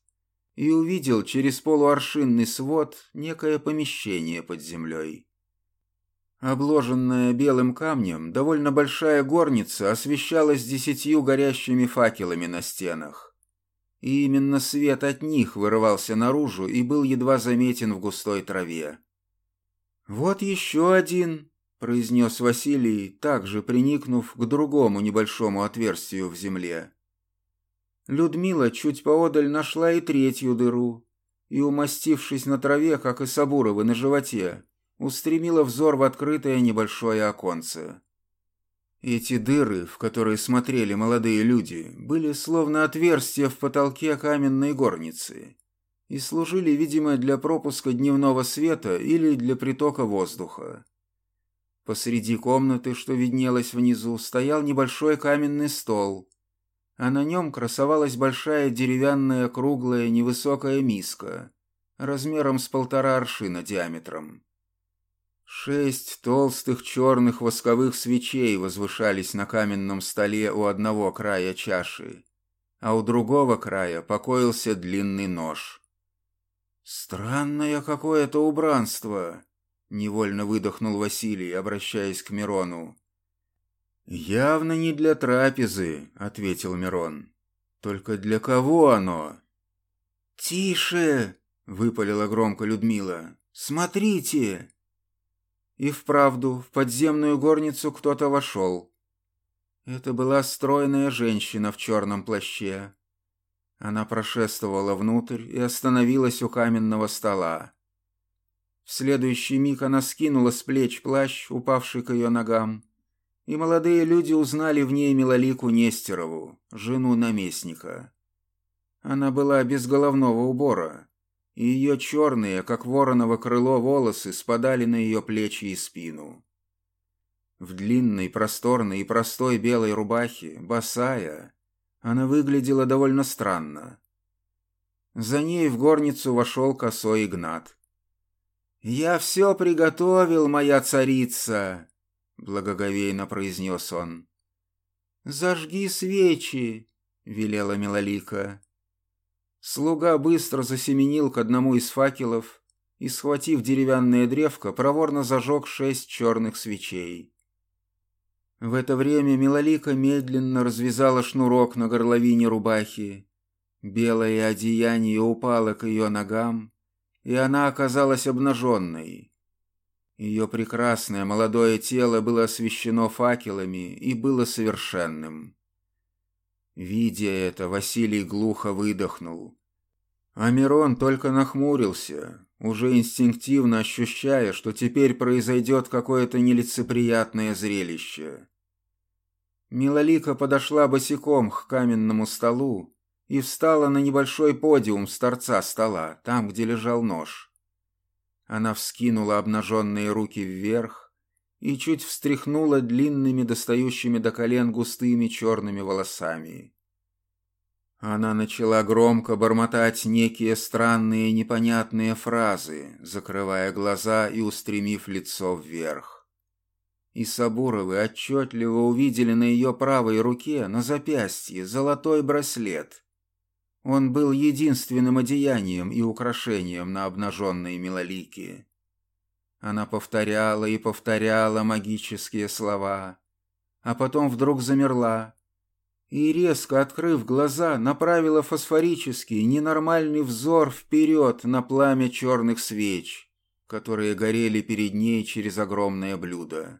и увидел через полуаршинный свод некое помещение под землей. Обложенная белым камнем, довольно большая горница освещалась десятью горящими факелами на стенах. И именно свет от них вырывался наружу и был едва заметен в густой траве. «Вот еще один!» — произнес Василий, также приникнув к другому небольшому отверстию в земле. Людмила чуть поодаль нашла и третью дыру, и, умастившись на траве, как и Сабуровы на животе, устремила взор в открытое небольшое оконце. Эти дыры, в которые смотрели молодые люди, были словно отверстия в потолке каменной горницы и служили, видимо, для пропуска дневного света или для притока воздуха. Посреди комнаты, что виднелось внизу, стоял небольшой каменный стол, а на нем красовалась большая деревянная круглая невысокая миска, размером с полтора аршина диаметром. Шесть толстых черных восковых свечей возвышались на каменном столе у одного края чаши, а у другого края покоился длинный нож. «Странное какое-то убранство», Невольно выдохнул Василий, обращаясь к Мирону. «Явно не для трапезы», — ответил Мирон. «Только для кого оно?» «Тише!» — выпалила громко Людмила. «Смотрите!» И вправду в подземную горницу кто-то вошел. Это была стройная женщина в черном плаще. Она прошествовала внутрь и остановилась у каменного стола. В следующий миг она скинула с плеч плащ, упавший к ее ногам, и молодые люди узнали в ней Милолику Нестерову, жену наместника. Она была без головного убора, и ее черные, как вороново крыло, волосы спадали на ее плечи и спину. В длинной, просторной и простой белой рубахе, босая, она выглядела довольно странно. За ней в горницу вошел косой Игнат. «Я все приготовил, моя царица», — благоговейно произнес он. «Зажги свечи», — велела Милолика. Слуга быстро засеменил к одному из факелов и, схватив деревянное древко, проворно зажег шесть черных свечей. В это время Милолика медленно развязала шнурок на горловине рубахи. Белое одеяние упало к ее ногам, и она оказалась обнаженной. Ее прекрасное молодое тело было освещено факелами и было совершенным. Видя это, Василий глухо выдохнул. Амирон только нахмурился, уже инстинктивно ощущая, что теперь произойдет какое-то нелицеприятное зрелище. Милолика подошла босиком к каменному столу и встала на небольшой подиум с торца стола, там, где лежал нож. Она вскинула обнаженные руки вверх и чуть встряхнула длинными, достающими до колен густыми черными волосами. Она начала громко бормотать некие странные непонятные фразы, закрывая глаза и устремив лицо вверх. И Сабуровы отчетливо увидели на ее правой руке, на запястье, золотой браслет. Он был единственным одеянием и украшением на обнаженной милолике. Она повторяла и повторяла магические слова, а потом вдруг замерла, и, резко открыв глаза, направила фосфорический, ненормальный взор вперед на пламя черных свеч, которые горели перед ней через огромное блюдо.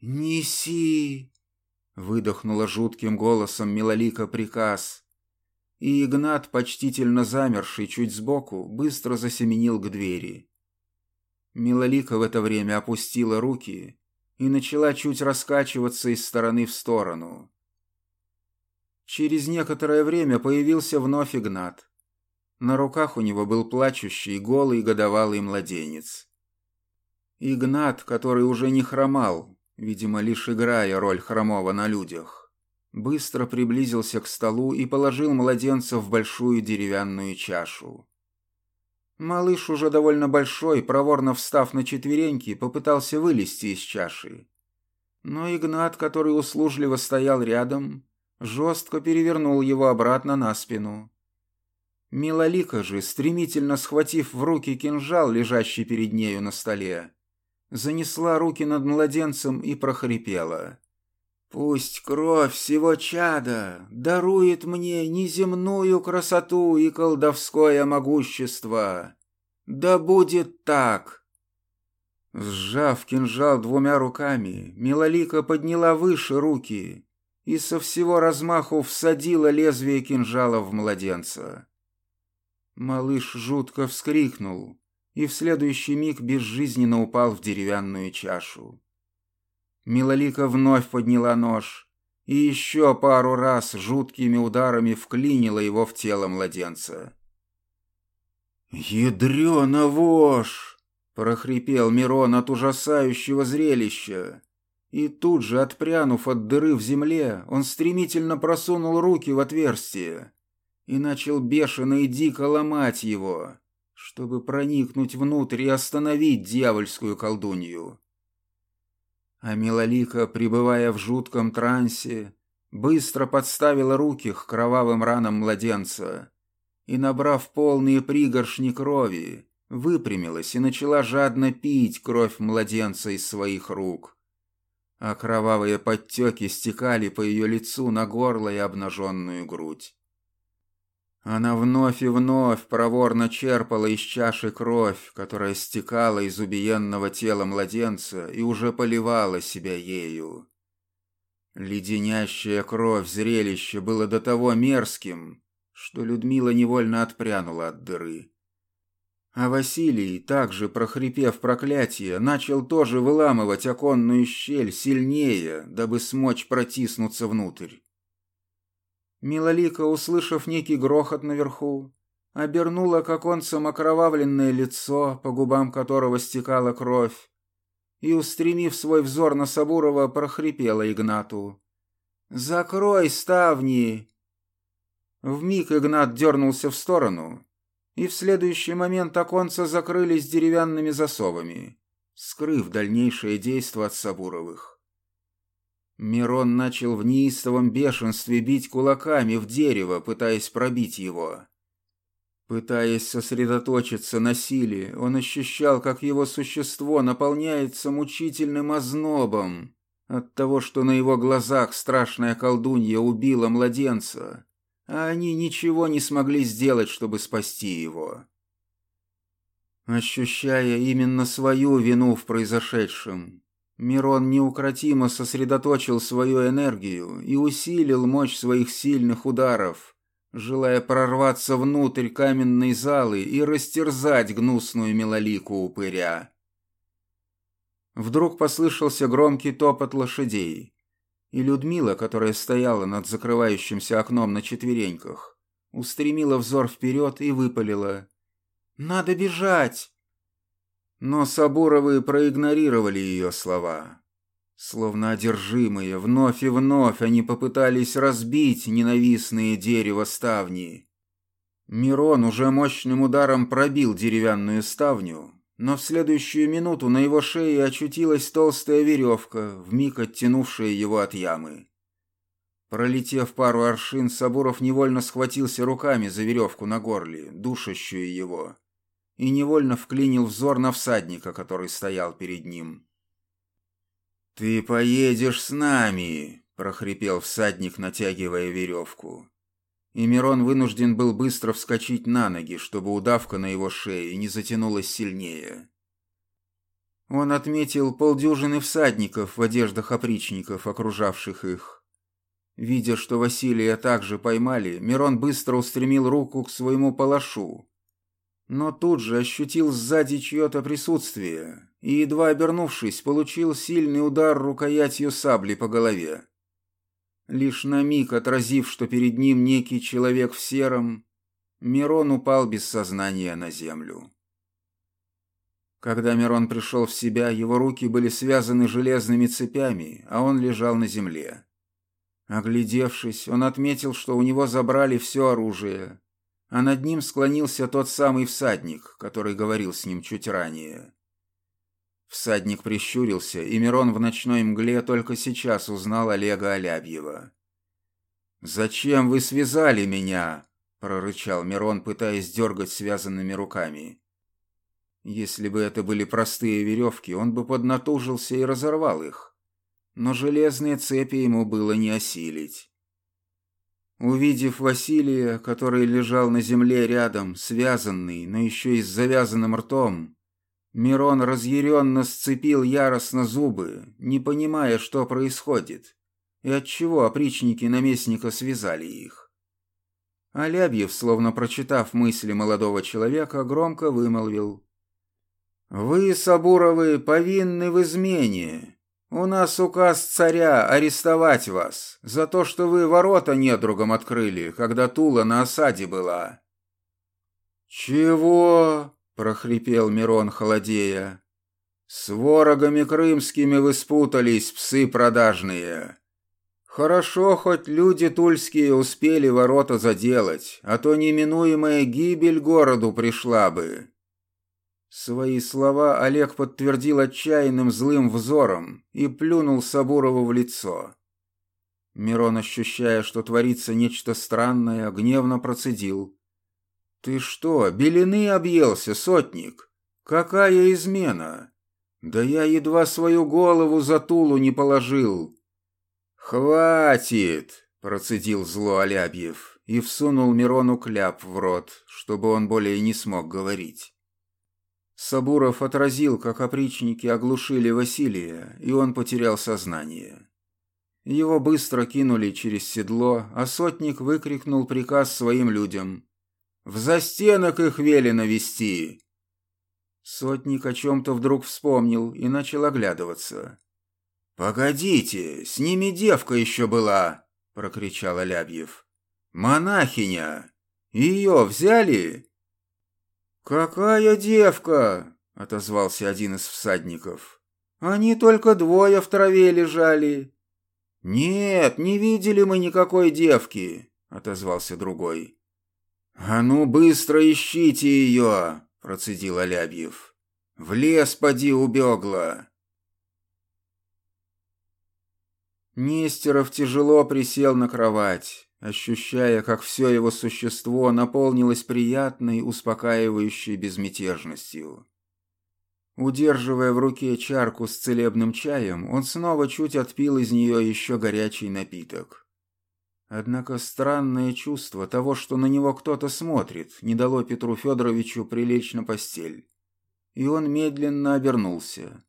«Неси!» — выдохнула жутким голосом Милолика приказ. И Игнат, почтительно замерший чуть сбоку, быстро засеменил к двери. Милолика в это время опустила руки и начала чуть раскачиваться из стороны в сторону. Через некоторое время появился вновь Игнат. На руках у него был плачущий, голый, годовалый младенец. Игнат, который уже не хромал, видимо, лишь играя роль хромого на людях, быстро приблизился к столу и положил младенца в большую деревянную чашу. Малыш, уже довольно большой, проворно встав на четвереньки, попытался вылезти из чаши. Но Игнат, который услужливо стоял рядом, жестко перевернул его обратно на спину. Милолика же, стремительно схватив в руки кинжал, лежащий перед нею на столе, занесла руки над младенцем и прохрипела. «Пусть кровь всего чада дарует мне неземную красоту и колдовское могущество. Да будет так!» Сжав кинжал двумя руками, Милолика подняла выше руки и со всего размаху всадила лезвие кинжала в младенца. Малыш жутко вскрикнул и в следующий миг безжизненно упал в деревянную чашу. Милолика вновь подняла нож и еще пару раз жуткими ударами вклинила его в тело младенца. «Ядрёна вошь!» — прохрипел Мирон от ужасающего зрелища. И тут же, отпрянув от дыры в земле, он стремительно просунул руки в отверстие и начал бешено и дико ломать его, чтобы проникнуть внутрь и остановить дьявольскую колдунью. А Милолика, пребывая в жутком трансе, быстро подставила руки к кровавым ранам младенца и, набрав полные пригоршни крови, выпрямилась и начала жадно пить кровь младенца из своих рук а кровавые подтеки стекали по ее лицу на горло и обнаженную грудь. Она вновь и вновь проворно черпала из чаши кровь, которая стекала из убиенного тела младенца и уже поливала себя ею. Леденящая кровь зрелище было до того мерзким, что Людмила невольно отпрянула от дыры. А Василий, также прохрипев проклятие, начал тоже выламывать оконную щель сильнее, дабы смочь протиснуться внутрь. Милолика, услышав некий грохот наверху, обернула к оконцам окровавленное лицо, по губам которого стекала кровь, и, устремив свой взор на Сабурова, прохрипела Игнату. «Закрой ставни!» Вмиг Игнат дернулся в сторону, и в следующий момент оконца закрылись деревянными засовами, скрыв дальнейшее действо от Сабуровых. Мирон начал в неистовом бешенстве бить кулаками в дерево, пытаясь пробить его. Пытаясь сосредоточиться на силе, он ощущал, как его существо наполняется мучительным ознобом от того, что на его глазах страшная колдунья убила младенца, а они ничего не смогли сделать, чтобы спасти его. Ощущая именно свою вину в произошедшем, Мирон неукротимо сосредоточил свою энергию и усилил мощь своих сильных ударов, желая прорваться внутрь каменной залы и растерзать гнусную милолику упыря. Вдруг послышался громкий топот лошадей, и Людмила, которая стояла над закрывающимся окном на четвереньках, устремила взор вперед и выпалила. «Надо бежать!» Но Сабуровы проигнорировали ее слова. Словно одержимые, вновь и вновь они попытались разбить ненавистные дерево ставни. Мирон уже мощным ударом пробил деревянную ставню, но в следующую минуту на его шее очутилась толстая веревка, вмиг оттянувшая его от ямы. Пролетев пару аршин, Сабуров невольно схватился руками за веревку на горле, душащую его, и невольно вклинил взор на всадника, который стоял перед ним. «Ты поедешь с нами!» — прохрипел всадник, натягивая веревку. И Мирон вынужден был быстро вскочить на ноги, чтобы удавка на его шее не затянулась сильнее. Он отметил полдюжины всадников в одеждах опричников, окружавших их. Видя, что Василия также поймали, Мирон быстро устремил руку к своему палашу, но тут же ощутил сзади чье-то присутствие и, едва обернувшись, получил сильный удар рукоятью сабли по голове. Лишь на миг отразив, что перед ним некий человек в сером, Мирон упал без сознания на землю. Когда Мирон пришел в себя, его руки были связаны железными цепями, а он лежал на земле. Оглядевшись, он отметил, что у него забрали все оружие, а над ним склонился тот самый всадник, который говорил с ним чуть ранее. Всадник прищурился, и Мирон в ночной мгле только сейчас узнал Олега Алябьева. «Зачем вы связали меня?» — прорычал Мирон, пытаясь дергать связанными руками. Если бы это были простые веревки, он бы поднатужился и разорвал их. Но железные цепи ему было не осилить. Увидев Василия, который лежал на земле рядом, связанный, но еще и с завязанным ртом, Мирон разъяренно сцепил яростно зубы, не понимая, что происходит, и отчего опричники наместника связали их. Алябьев, словно прочитав мысли молодого человека, громко вымолвил. «Вы, Сабуровы, повинны в измене, «У нас указ царя арестовать вас за то, что вы ворота недругом открыли, когда Тула на осаде была». «Чего?» — прохрипел Мирон холодея. «С ворогами крымскими вы спутались, псы продажные. Хорошо, хоть люди тульские успели ворота заделать, а то неминуемая гибель городу пришла бы». Свои слова Олег подтвердил отчаянным злым взором и плюнул Сабурову в лицо. Мирон, ощущая, что творится нечто странное, гневно процедил. «Ты что, белины объелся, сотник? Какая измена? Да я едва свою голову за тулу не положил». «Хватит!» — процедил зло Алябьев и всунул Мирону кляп в рот, чтобы он более не смог говорить. Сабуров отразил, как опричники оглушили Василия, и он потерял сознание. Его быстро кинули через седло, а сотник выкрикнул приказ своим людям. «В застенок их велено вести!» Сотник о чем-то вдруг вспомнил и начал оглядываться. «Погодите, с ними девка еще была!» — прокричал Алябьев. «Монахиня! Ее взяли?» «Какая девка!» — отозвался один из всадников. «Они только двое в траве лежали». «Нет, не видели мы никакой девки», — отозвался другой. «А ну, быстро ищите ее!» — процедил Алябьев. «В лес поди убегла!» Нестеров тяжело присел на кровать ощущая, как все его существо наполнилось приятной, успокаивающей безмятежностью. Удерживая в руке чарку с целебным чаем, он снова чуть отпил из нее еще горячий напиток. Однако странное чувство того, что на него кто-то смотрит, не дало Петру Федоровичу прилечь на постель. И он медленно обернулся.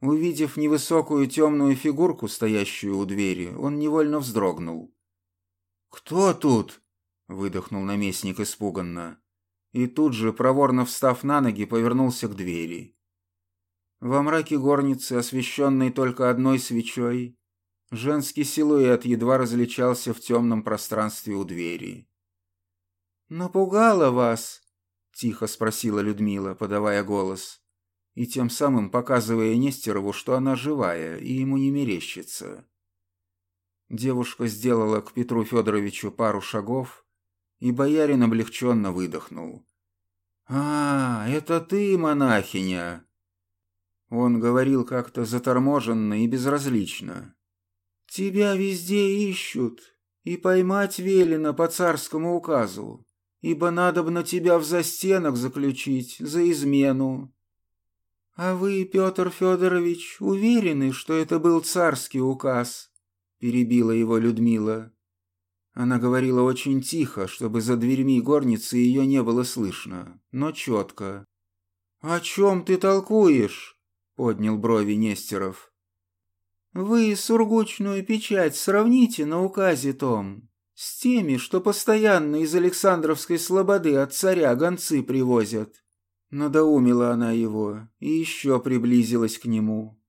Увидев невысокую темную фигурку, стоящую у двери, он невольно вздрогнул. «Кто тут?» выдохнул наместник испуганно. И тут же, проворно встав на ноги, повернулся к двери. Во мраке горницы, освещенной только одной свечой, женский силуэт едва различался в темном пространстве у двери. «Напугала вас?» — тихо спросила Людмила, подавая голос, и тем самым показывая Нестерову, что она живая и ему не мерещится. Девушка сделала к Петру Федоровичу пару шагов, и боярин облегченно выдохнул. «А, это ты, монахиня!» Он говорил как-то заторможенно и безразлично. «Тебя везде ищут, и поймать велено по царскому указу, ибо надо бы на тебя в застенок заключить за измену. А вы, Петр Федорович, уверены, что это был царский указ?» Перебила его Людмила. Она говорила очень тихо, чтобы за дверьми горницы ее не было слышно, но четко. «О чем ты толкуешь?» — поднял брови Нестеров. «Вы сургучную печать сравните на указе том с теми, что постоянно из Александровской слободы от царя гонцы привозят». Надоумила она его и еще приблизилась к нему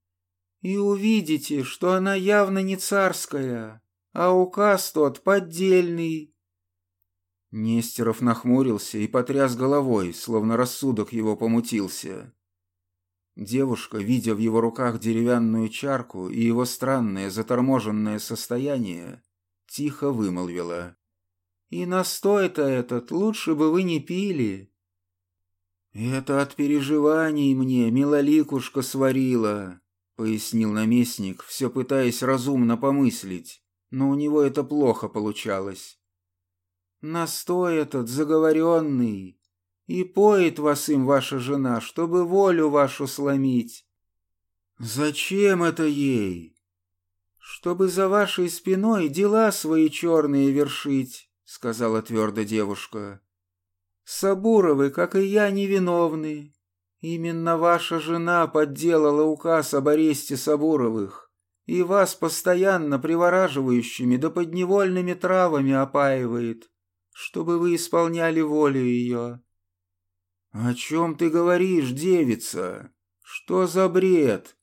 и увидите, что она явно не царская, а указ тот поддельный». Нестеров нахмурился и потряс головой, словно рассудок его помутился. Девушка, видя в его руках деревянную чарку и его странное заторможенное состояние, тихо вымолвила. «И настой-то этот лучше бы вы не пили». «Это от переживаний мне милоликушка сварила», — пояснил наместник, все пытаясь разумно помыслить, но у него это плохо получалось. «Настой этот заговоренный, и поет вас им ваша жена, чтобы волю вашу сломить». «Зачем это ей?» «Чтобы за вашей спиной дела свои черные вершить», — сказала твердо девушка. «Сабуровы, как и я, невиновны, Именно ваша жена подделала указ об аресте Сабуровых и вас постоянно привораживающими да подневольными травами опаивает, чтобы вы исполняли волю ее. «О чем ты говоришь, девица? Что за бред?»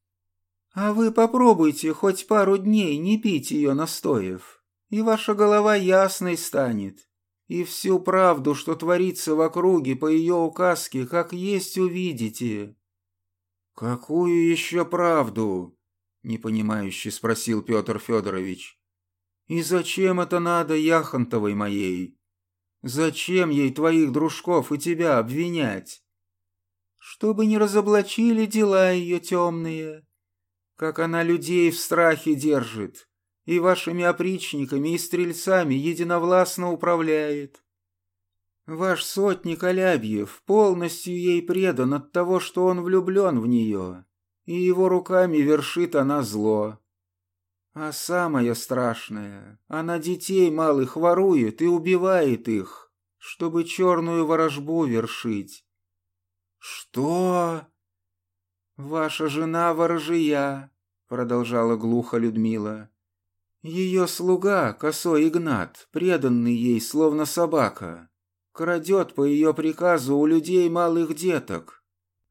«А вы попробуйте хоть пару дней не пить ее настоев, и ваша голова ясной станет и всю правду, что творится в округе по ее указке, как есть увидите». «Какую еще правду?» — непонимающе спросил Петр Федорович. «И зачем это надо Яхонтовой моей? Зачем ей твоих дружков и тебя обвинять?» «Чтобы не разоблачили дела ее темные, как она людей в страхе держит, и вашими опричниками и стрельцами единовластно управляет. Ваш сотник Алябьев полностью ей предан от того, что он влюблен в нее, и его руками вершит она зло. А самое страшное, она детей малых ворует и убивает их, чтобы черную ворожбу вершить. «Что?» «Ваша жена ворожия», — продолжала глухо Людмила. Ее слуга, косой Игнат, преданный ей словно собака, крадет по ее приказу у людей малых деток,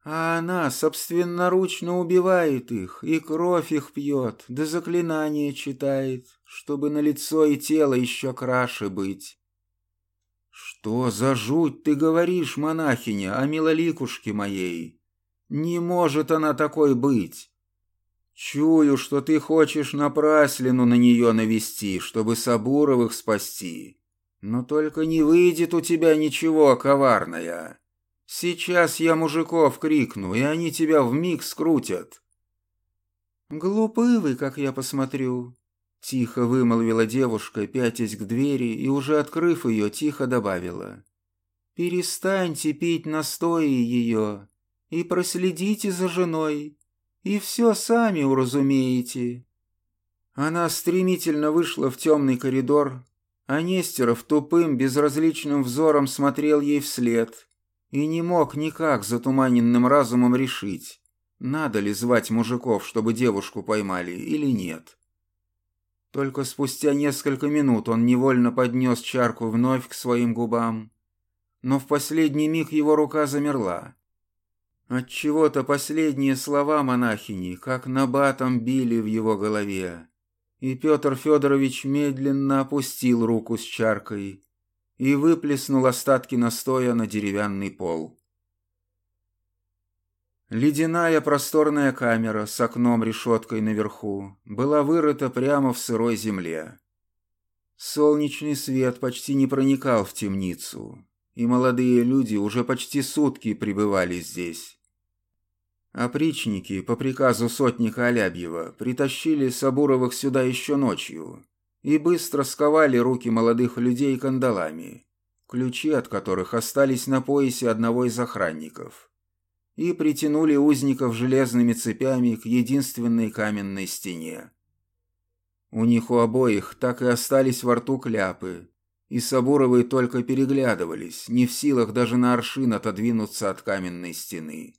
а она собственноручно убивает их и кровь их пьет, да заклинания читает, чтобы на лицо и тело еще краше быть. «Что за жуть ты говоришь, монахиня, о милоликушке моей? Не может она такой быть!» Чую, что ты хочешь напраслину на нее навести, чтобы Сабуровых спасти. Но только не выйдет у тебя ничего коварное. Сейчас я мужиков крикну, и они тебя вмиг скрутят. Глупы вы, как я посмотрю, Тихо вымолвила девушка, пятясь к двери, и уже открыв ее, тихо добавила. «Перестаньте пить настои ее и проследите за женой и все сами уразумеете». Она стремительно вышла в темный коридор, а Нестеров тупым, безразличным взором смотрел ей вслед и не мог никак затуманенным разумом решить, надо ли звать мужиков, чтобы девушку поймали, или нет. Только спустя несколько минут он невольно поднес чарку вновь к своим губам, но в последний миг его рука замерла. Отчего-то последние слова монахини, как набатом, били в его голове, и Петр Федорович медленно опустил руку с чаркой и выплеснул остатки настоя на деревянный пол. Ледяная просторная камера с окном-решеткой наверху была вырыта прямо в сырой земле. Солнечный свет почти не проникал в темницу, и молодые люди уже почти сутки пребывали здесь. Опричники по приказу сотника Алябьева притащили Сабуровых сюда еще ночью и быстро сковали руки молодых людей кандалами, ключи от которых остались на поясе одного из охранников и притянули узников железными цепями к единственной каменной стене. У них у обоих так и остались во рту кляпы, и Сабуровы только переглядывались, не в силах даже на аршин отодвинуться от каменной стены.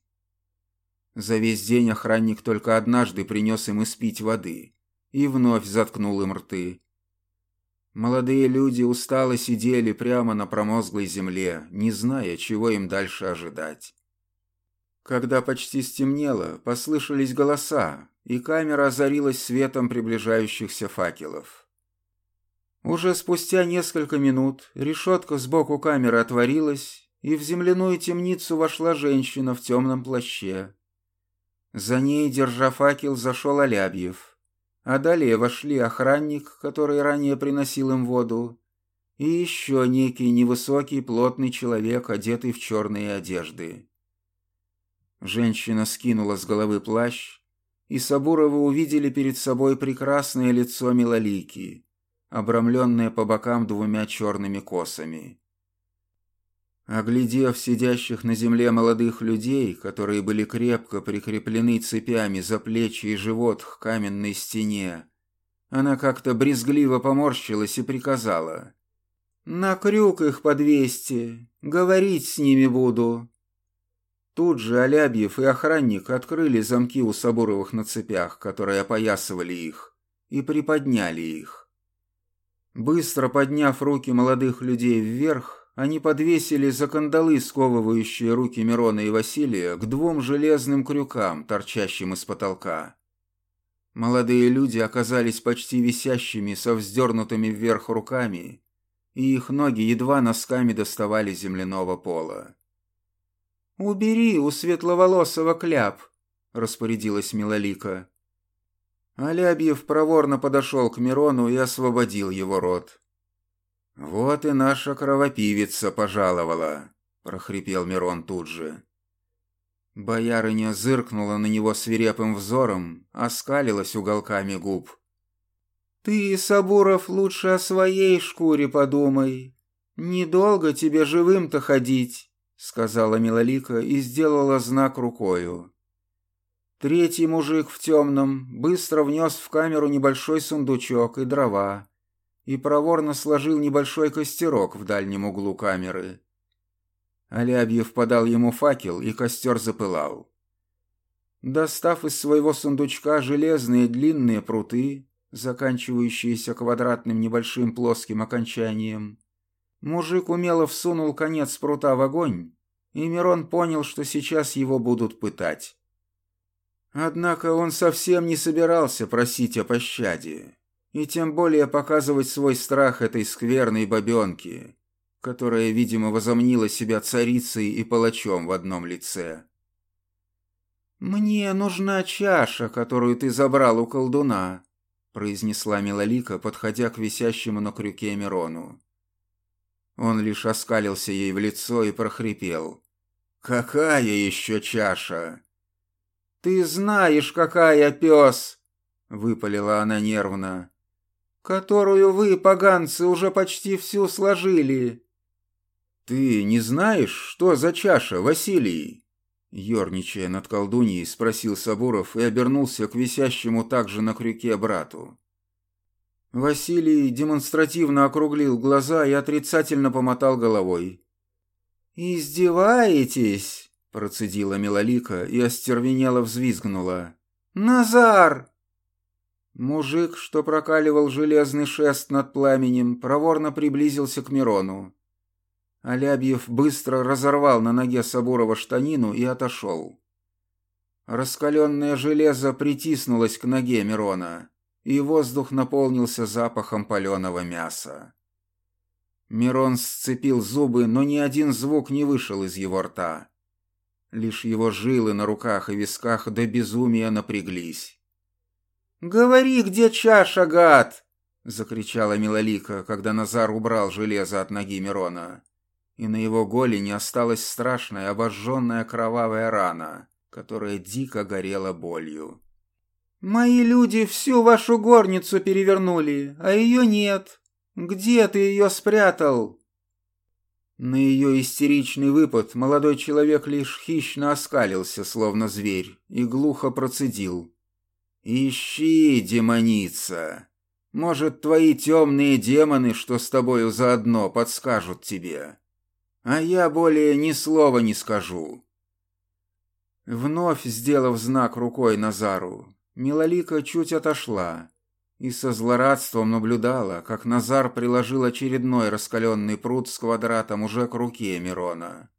За весь день охранник только однажды принес им испить воды и вновь заткнул им рты. Молодые люди устало сидели прямо на промозглой земле, не зная, чего им дальше ожидать. Когда почти стемнело, послышались голоса, и камера озарилась светом приближающихся факелов. Уже спустя несколько минут решетка сбоку камеры отворилась, и в земляную темницу вошла женщина в темном плаще. За ней, держа факел, зашел Алябьев, а далее вошли охранник, который ранее приносил им воду, и еще некий невысокий плотный человек, одетый в черные одежды. Женщина скинула с головы плащ, и Сабуровы увидели перед собой прекрасное лицо Милолики, обрамленное по бокам двумя черными косами. Оглядев сидящих на земле молодых людей, которые были крепко прикреплены цепями за плечи и живот к каменной стене, она как-то брезгливо поморщилась и приказала. «На крюк их по двести, говорить с ними буду». Тут же Алябьев и охранник открыли замки у Сабуровых на цепях, которые опоясывали их, и приподняли их. Быстро подняв руки молодых людей вверх, они подвесили за кандалы, сковывающие руки Мирона и Василия, к двум железным крюкам, торчащим из потолка. Молодые люди оказались почти висящими со вздернутыми вверх руками, и их ноги едва носками доставали земляного пола. «Убери у светловолосого кляп», — распорядилась Милолика. Алябьев проворно подошел к Мирону и освободил его рот. «Вот и наша кровопивица пожаловала», — прохрипел Мирон тут же. Боярыня зыркнула на него свирепым взором, оскалилась уголками губ. «Ты, Сабуров, лучше о своей шкуре подумай. Недолго тебе живым-то ходить» сказала Милолика и сделала знак рукою. Третий мужик в темном быстро внес в камеру небольшой сундучок и дрова и проворно сложил небольшой костерок в дальнем углу камеры. Алябьев подал ему факел, и костер запылал. Достав из своего сундучка железные длинные пруты, заканчивающиеся квадратным небольшим плоским окончанием, Мужик умело всунул конец прута в огонь, и Мирон понял, что сейчас его будут пытать. Однако он совсем не собирался просить о пощаде, и тем более показывать свой страх этой скверной бабенке, которая, видимо, возомнила себя царицей и палачом в одном лице. «Мне нужна чаша, которую ты забрал у колдуна», произнесла Милолика, подходя к висящему на крюке Мирону. Он лишь оскалился ей в лицо и прохрипел. «Какая еще чаша?» «Ты знаешь, какая, пес!» — выпалила она нервно. «Которую вы, поганцы, уже почти всю сложили». «Ты не знаешь, что за чаша, Василий?» Ёрничая над колдуньей, спросил Сабуров и обернулся к висящему также на крюке брату. Василий демонстративно округлил глаза и отрицательно помотал головой. «Издеваетесь?» – процедила Милолика и остервенело взвизгнула. «Назар!» Мужик, что прокаливал железный шест над пламенем, проворно приблизился к Мирону. Алябьев быстро разорвал на ноге Сабурова штанину и отошел. Раскаленное железо притиснулось к ноге Мирона, и воздух наполнился запахом паленого мяса. Мирон сцепил зубы, но ни один звук не вышел из его рта. Лишь его жилы на руках и висках до безумия напряглись. «Говори, где чаша, гад!» — закричала Милолика, когда Назар убрал железо от ноги Мирона. И на его голени осталась страшная обожженная кровавая рана, которая дико горела болью. «Мои люди всю вашу горницу перевернули, а ее нет. Где ты ее спрятал?» На ее истеричный выпад молодой человек лишь хищно оскалился, словно зверь, и глухо процедил. «Ищи, демоница! Может, твои темные демоны, что с тобою заодно, подскажут тебе. А я более ни слова не скажу». Вновь сделав знак рукой Назару, Милолика чуть отошла и со злорадством наблюдала, как Назар приложил очередной раскаленный пруд с квадратом уже к руке Мирона.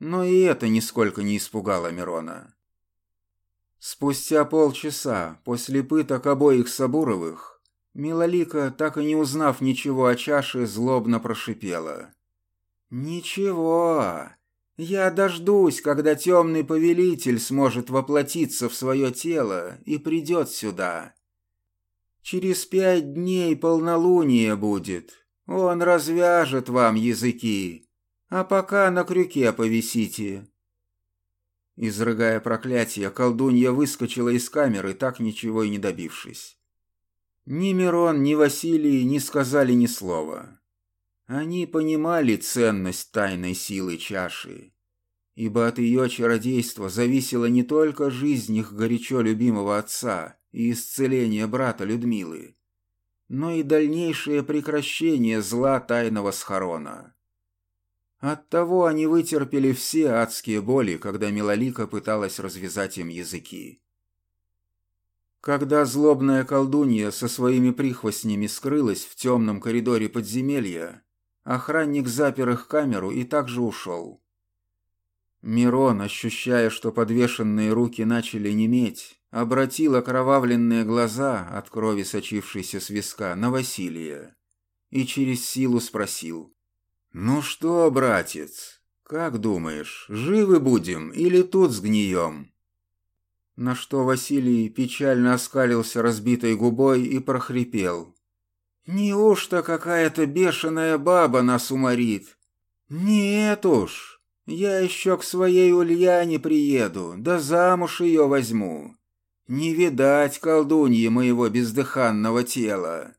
Но и это нисколько не испугало Мирона. Спустя полчаса после пыток обоих Сабуровых, Милолика, так и не узнав ничего о чаше, злобно прошипела. «Ничего, я дождусь, когда темный повелитель сможет воплотиться в свое тело и придет сюда. Через пять дней полнолуние будет, он развяжет вам языки, а пока на крюке повисите, Изрыгая проклятие, колдунья выскочила из камеры, так ничего и не добившись. Ни Мирон, ни Василий не сказали ни слова. Они понимали ценность тайной силы чаши, ибо от ее чародейства зависела не только жизнь их горячо любимого отца и исцеление брата Людмилы, но и дальнейшее прекращение зла тайного схорона. Оттого они вытерпели все адские боли, когда Милолика пыталась развязать им языки. Когда злобная колдунья со своими прихвостнями скрылась в темном коридоре подземелья, охранник запер их камеру и также ушел. Мирон, ощущая, что подвешенные руки начали неметь, обратил окровавленные глаза от крови, сочившейся с виска, на Василия и через силу спросил. «Ну что, братец, как думаешь, живы будем или тут сгнием?» На что Василий печально оскалился разбитой губой и прохрипел. «Неужто какая-то бешеная баба нас уморит? Нет уж, я еще к своей Ульяне приеду, да замуж ее возьму. Не видать колдуньи моего бездыханного тела».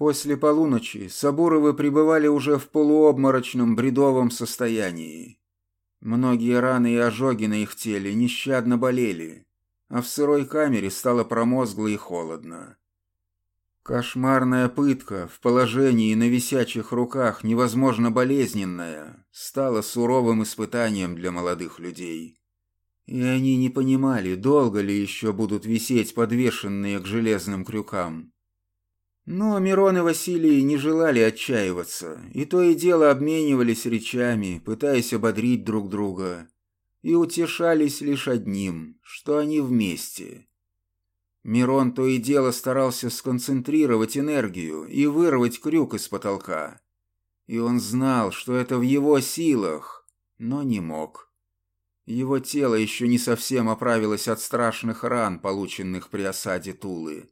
После полуночи Сабуровы пребывали уже в полуобморочном бредовом состоянии. Многие раны и ожоги на их теле нещадно болели, а в сырой камере стало промозгло и холодно. Кошмарная пытка в положении на висячих руках невозможно болезненная стала суровым испытанием для молодых людей. И они не понимали, долго ли еще будут висеть подвешенные к железным крюкам. Но Мирон и Василий не желали отчаиваться, и то и дело обменивались речами, пытаясь ободрить друг друга, и утешались лишь одним, что они вместе. Мирон то и дело старался сконцентрировать энергию и вырвать крюк из потолка. И он знал, что это в его силах, но не мог. Его тело еще не совсем оправилось от страшных ран, полученных при осаде Тулы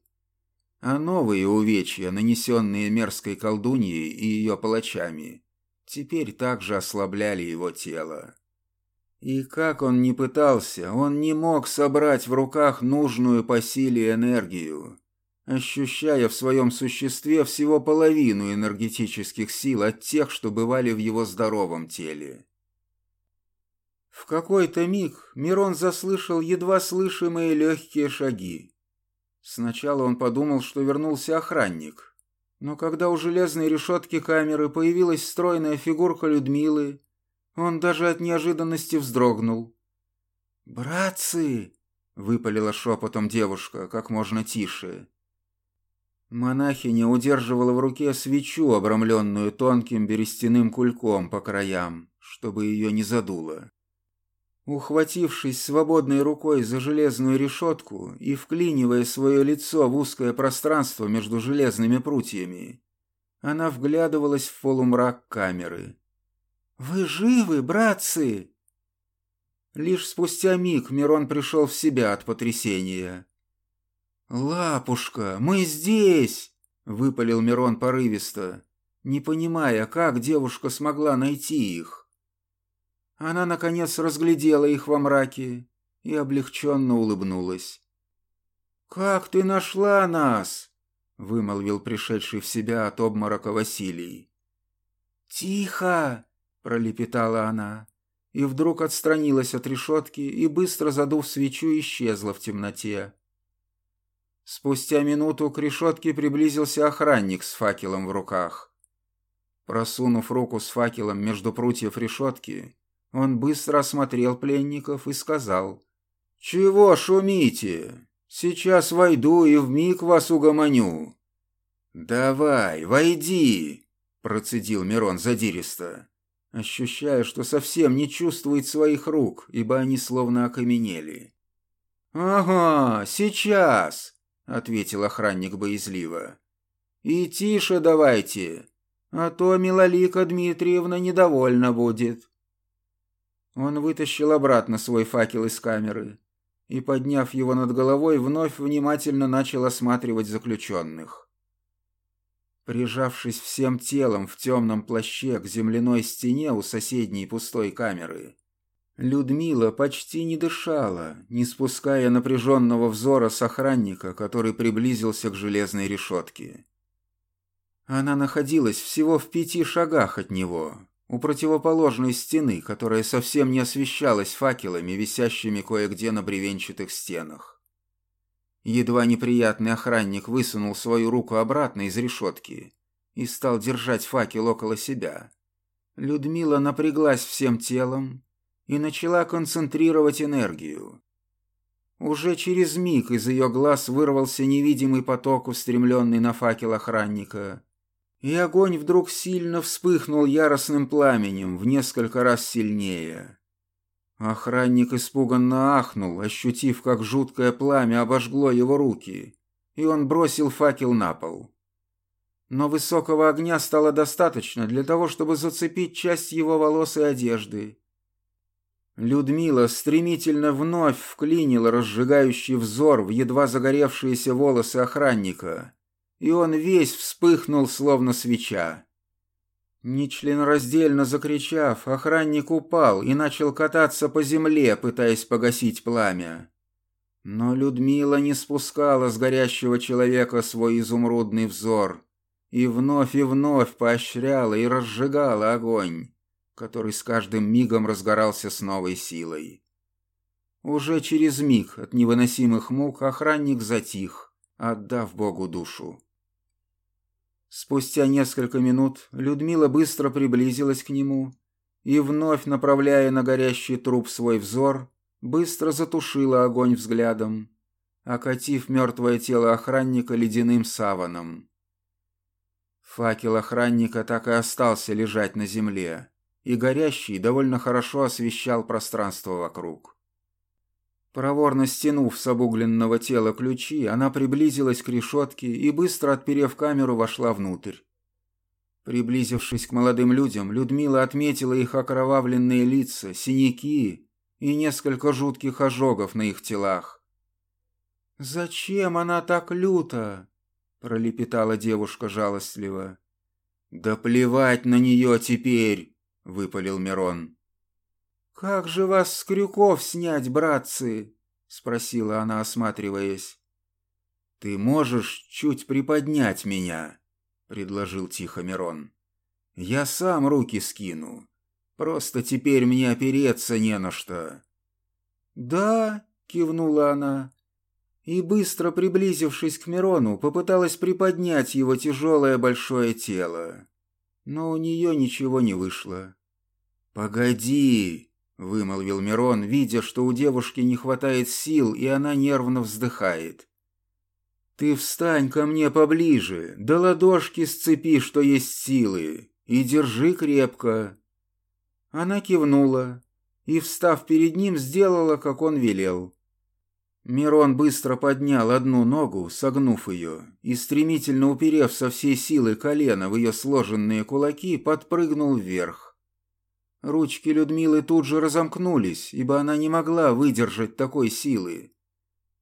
а новые увечья, нанесенные мерзкой колдуньей и ее палачами, теперь также ослабляли его тело. И как он ни пытался, он не мог собрать в руках нужную по силе энергию, ощущая в своем существе всего половину энергетических сил от тех, что бывали в его здоровом теле. В какой-то миг Мирон заслышал едва слышимые легкие шаги. Сначала он подумал, что вернулся охранник. Но когда у железной решетки камеры появилась стройная фигурка Людмилы, он даже от неожиданности вздрогнул. «Братцы!» — выпалила шепотом девушка, как можно тише. Монахиня удерживала в руке свечу, обрамленную тонким берестяным кульком по краям, чтобы ее не задуло. Ухватившись свободной рукой за железную решетку и вклинивая свое лицо в узкое пространство между железными прутьями, она вглядывалась в полумрак камеры. «Вы живы, братцы?» Лишь спустя миг Мирон пришел в себя от потрясения. «Лапушка, мы здесь!» — выпалил Мирон порывисто, не понимая, как девушка смогла найти их. Она, наконец, разглядела их во мраке и облегченно улыбнулась. «Как ты нашла нас?» — вымолвил пришедший в себя от обморока Василий. «Тихо!» — пролепетала она, и вдруг отстранилась от решетки и, быстро задув свечу, исчезла в темноте. Спустя минуту к решетке приблизился охранник с факелом в руках. Просунув руку с факелом между прутьев решетки, он быстро осмотрел пленников и сказал, «Чего шумите? Сейчас войду и вмиг вас угомоню». «Давай, войди!» – процедил Мирон задиристо, ощущая, что совсем не чувствует своих рук, ибо они словно окаменели. «Ага, сейчас!» ответил охранник боязливо. «И тише давайте, а то Милолика Дмитриевна недовольна будет». Он вытащил обратно свой факел из камеры и, подняв его над головой, вновь внимательно начал осматривать заключенных. Прижавшись всем телом в темном плаще к земляной стене у соседней пустой камеры, Людмила почти не дышала, не спуская напряженного взора с охранника, который приблизился к железной решетке. Она находилась всего в пяти шагах от него, у противоположной стены, которая совсем не освещалась факелами, висящими кое-где на бревенчатых стенах. Едва неприятный охранник высунул свою руку обратно из решетки и стал держать факел около себя. Людмила напряглась всем телом, и начала концентрировать энергию. Уже через миг из ее глаз вырвался невидимый поток, устремленный на факел охранника, и огонь вдруг сильно вспыхнул яростным пламенем, в несколько раз сильнее. Охранник испуганно ахнул, ощутив, как жуткое пламя обожгло его руки, и он бросил факел на пол. Но высокого огня стало достаточно для того, чтобы зацепить часть его волос и одежды, Людмила стремительно вновь вклинила разжигающий взор в едва загоревшиеся волосы охранника, и он весь вспыхнул, словно свеча. Нечленораздельно закричав, охранник упал и начал кататься по земле, пытаясь погасить пламя. Но Людмила не спускала с горящего человека свой изумрудный взор и вновь и вновь поощряла и разжигала огонь который с каждым мигом разгорался с новой силой. Уже через миг от невыносимых мук охранник затих, отдав Богу душу. Спустя несколько минут Людмила быстро приблизилась к нему и, вновь направляя на горящий труп свой взор, быстро затушила огонь взглядом, окатив мертвое тело охранника ледяным саваном. Факел охранника так и остался лежать на земле, и горящий довольно хорошо освещал пространство вокруг. Проворно стянув с обугленного тела ключи, она приблизилась к решетке и, быстро отперев камеру, вошла внутрь. Приблизившись к молодым людям, Людмила отметила их окровавленные лица, синяки и несколько жутких ожогов на их телах. «Зачем она так люта?» — пролепетала девушка жалостливо. «Да плевать на нее теперь!» — выпалил Мирон. «Как же вас с крюков снять, братцы?» — спросила она, осматриваясь. «Ты можешь чуть приподнять меня?» — предложил тихо Мирон. «Я сам руки скину. Просто теперь мне опереться не на что». «Да», — кивнула она, и, быстро приблизившись к Мирону, попыталась приподнять его тяжелое большое тело. Но у нее ничего не вышло. «Погоди!» — вымолвил Мирон, видя, что у девушки не хватает сил, и она нервно вздыхает. «Ты встань ко мне поближе, да ладошки сцепи, что есть силы, и держи крепко». Она кивнула и, встав перед ним, сделала, как он велел. Мирон быстро поднял одну ногу, согнув ее, и, стремительно уперев со всей силы колено в ее сложенные кулаки, подпрыгнул вверх. Ручки Людмилы тут же разомкнулись, ибо она не могла выдержать такой силы.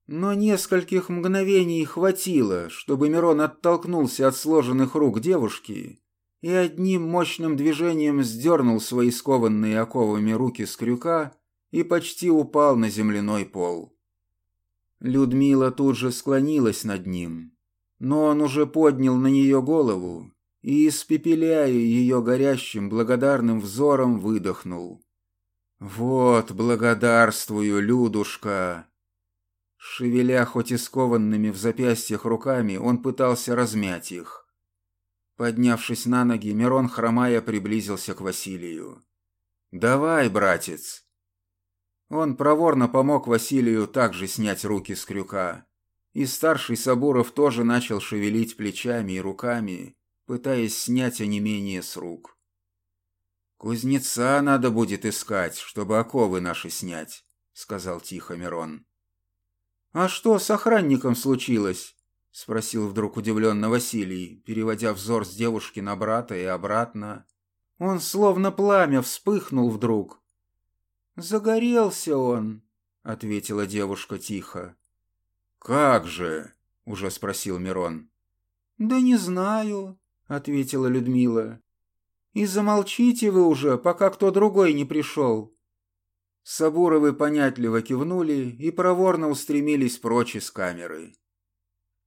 Но нескольких мгновений хватило, чтобы Мирон оттолкнулся от сложенных рук девушки и одним мощным движением сдернул свои скованные оковами руки с крюка и почти упал на земляной пол. Людмила тут же склонилась над ним, но он уже поднял на нее голову и, испепеляя ее горящим благодарным взором, выдохнул. «Вот, благодарствую, Людушка!» Шевеля хоть и скованными в запястьях руками, он пытался размять их. Поднявшись на ноги, Мирон, хромая, приблизился к Василию. «Давай, братец!» Он проворно помог Василию также снять руки с крюка. И старший Сабуров тоже начал шевелить плечами и руками, пытаясь снять онемение с рук. «Кузнеца надо будет искать, чтобы оковы наши снять», — сказал тихо Мирон. «А что с охранником случилось?» — спросил вдруг удивленно Василий, переводя взор с девушки на брата и обратно. Он словно пламя вспыхнул вдруг, «Загорелся он», — ответила девушка тихо. «Как же?» — уже спросил Мирон. «Да не знаю», — ответила Людмила. «И замолчите вы уже, пока кто другой не пришел». Сабуровы понятливо кивнули и проворно устремились прочь из камеры.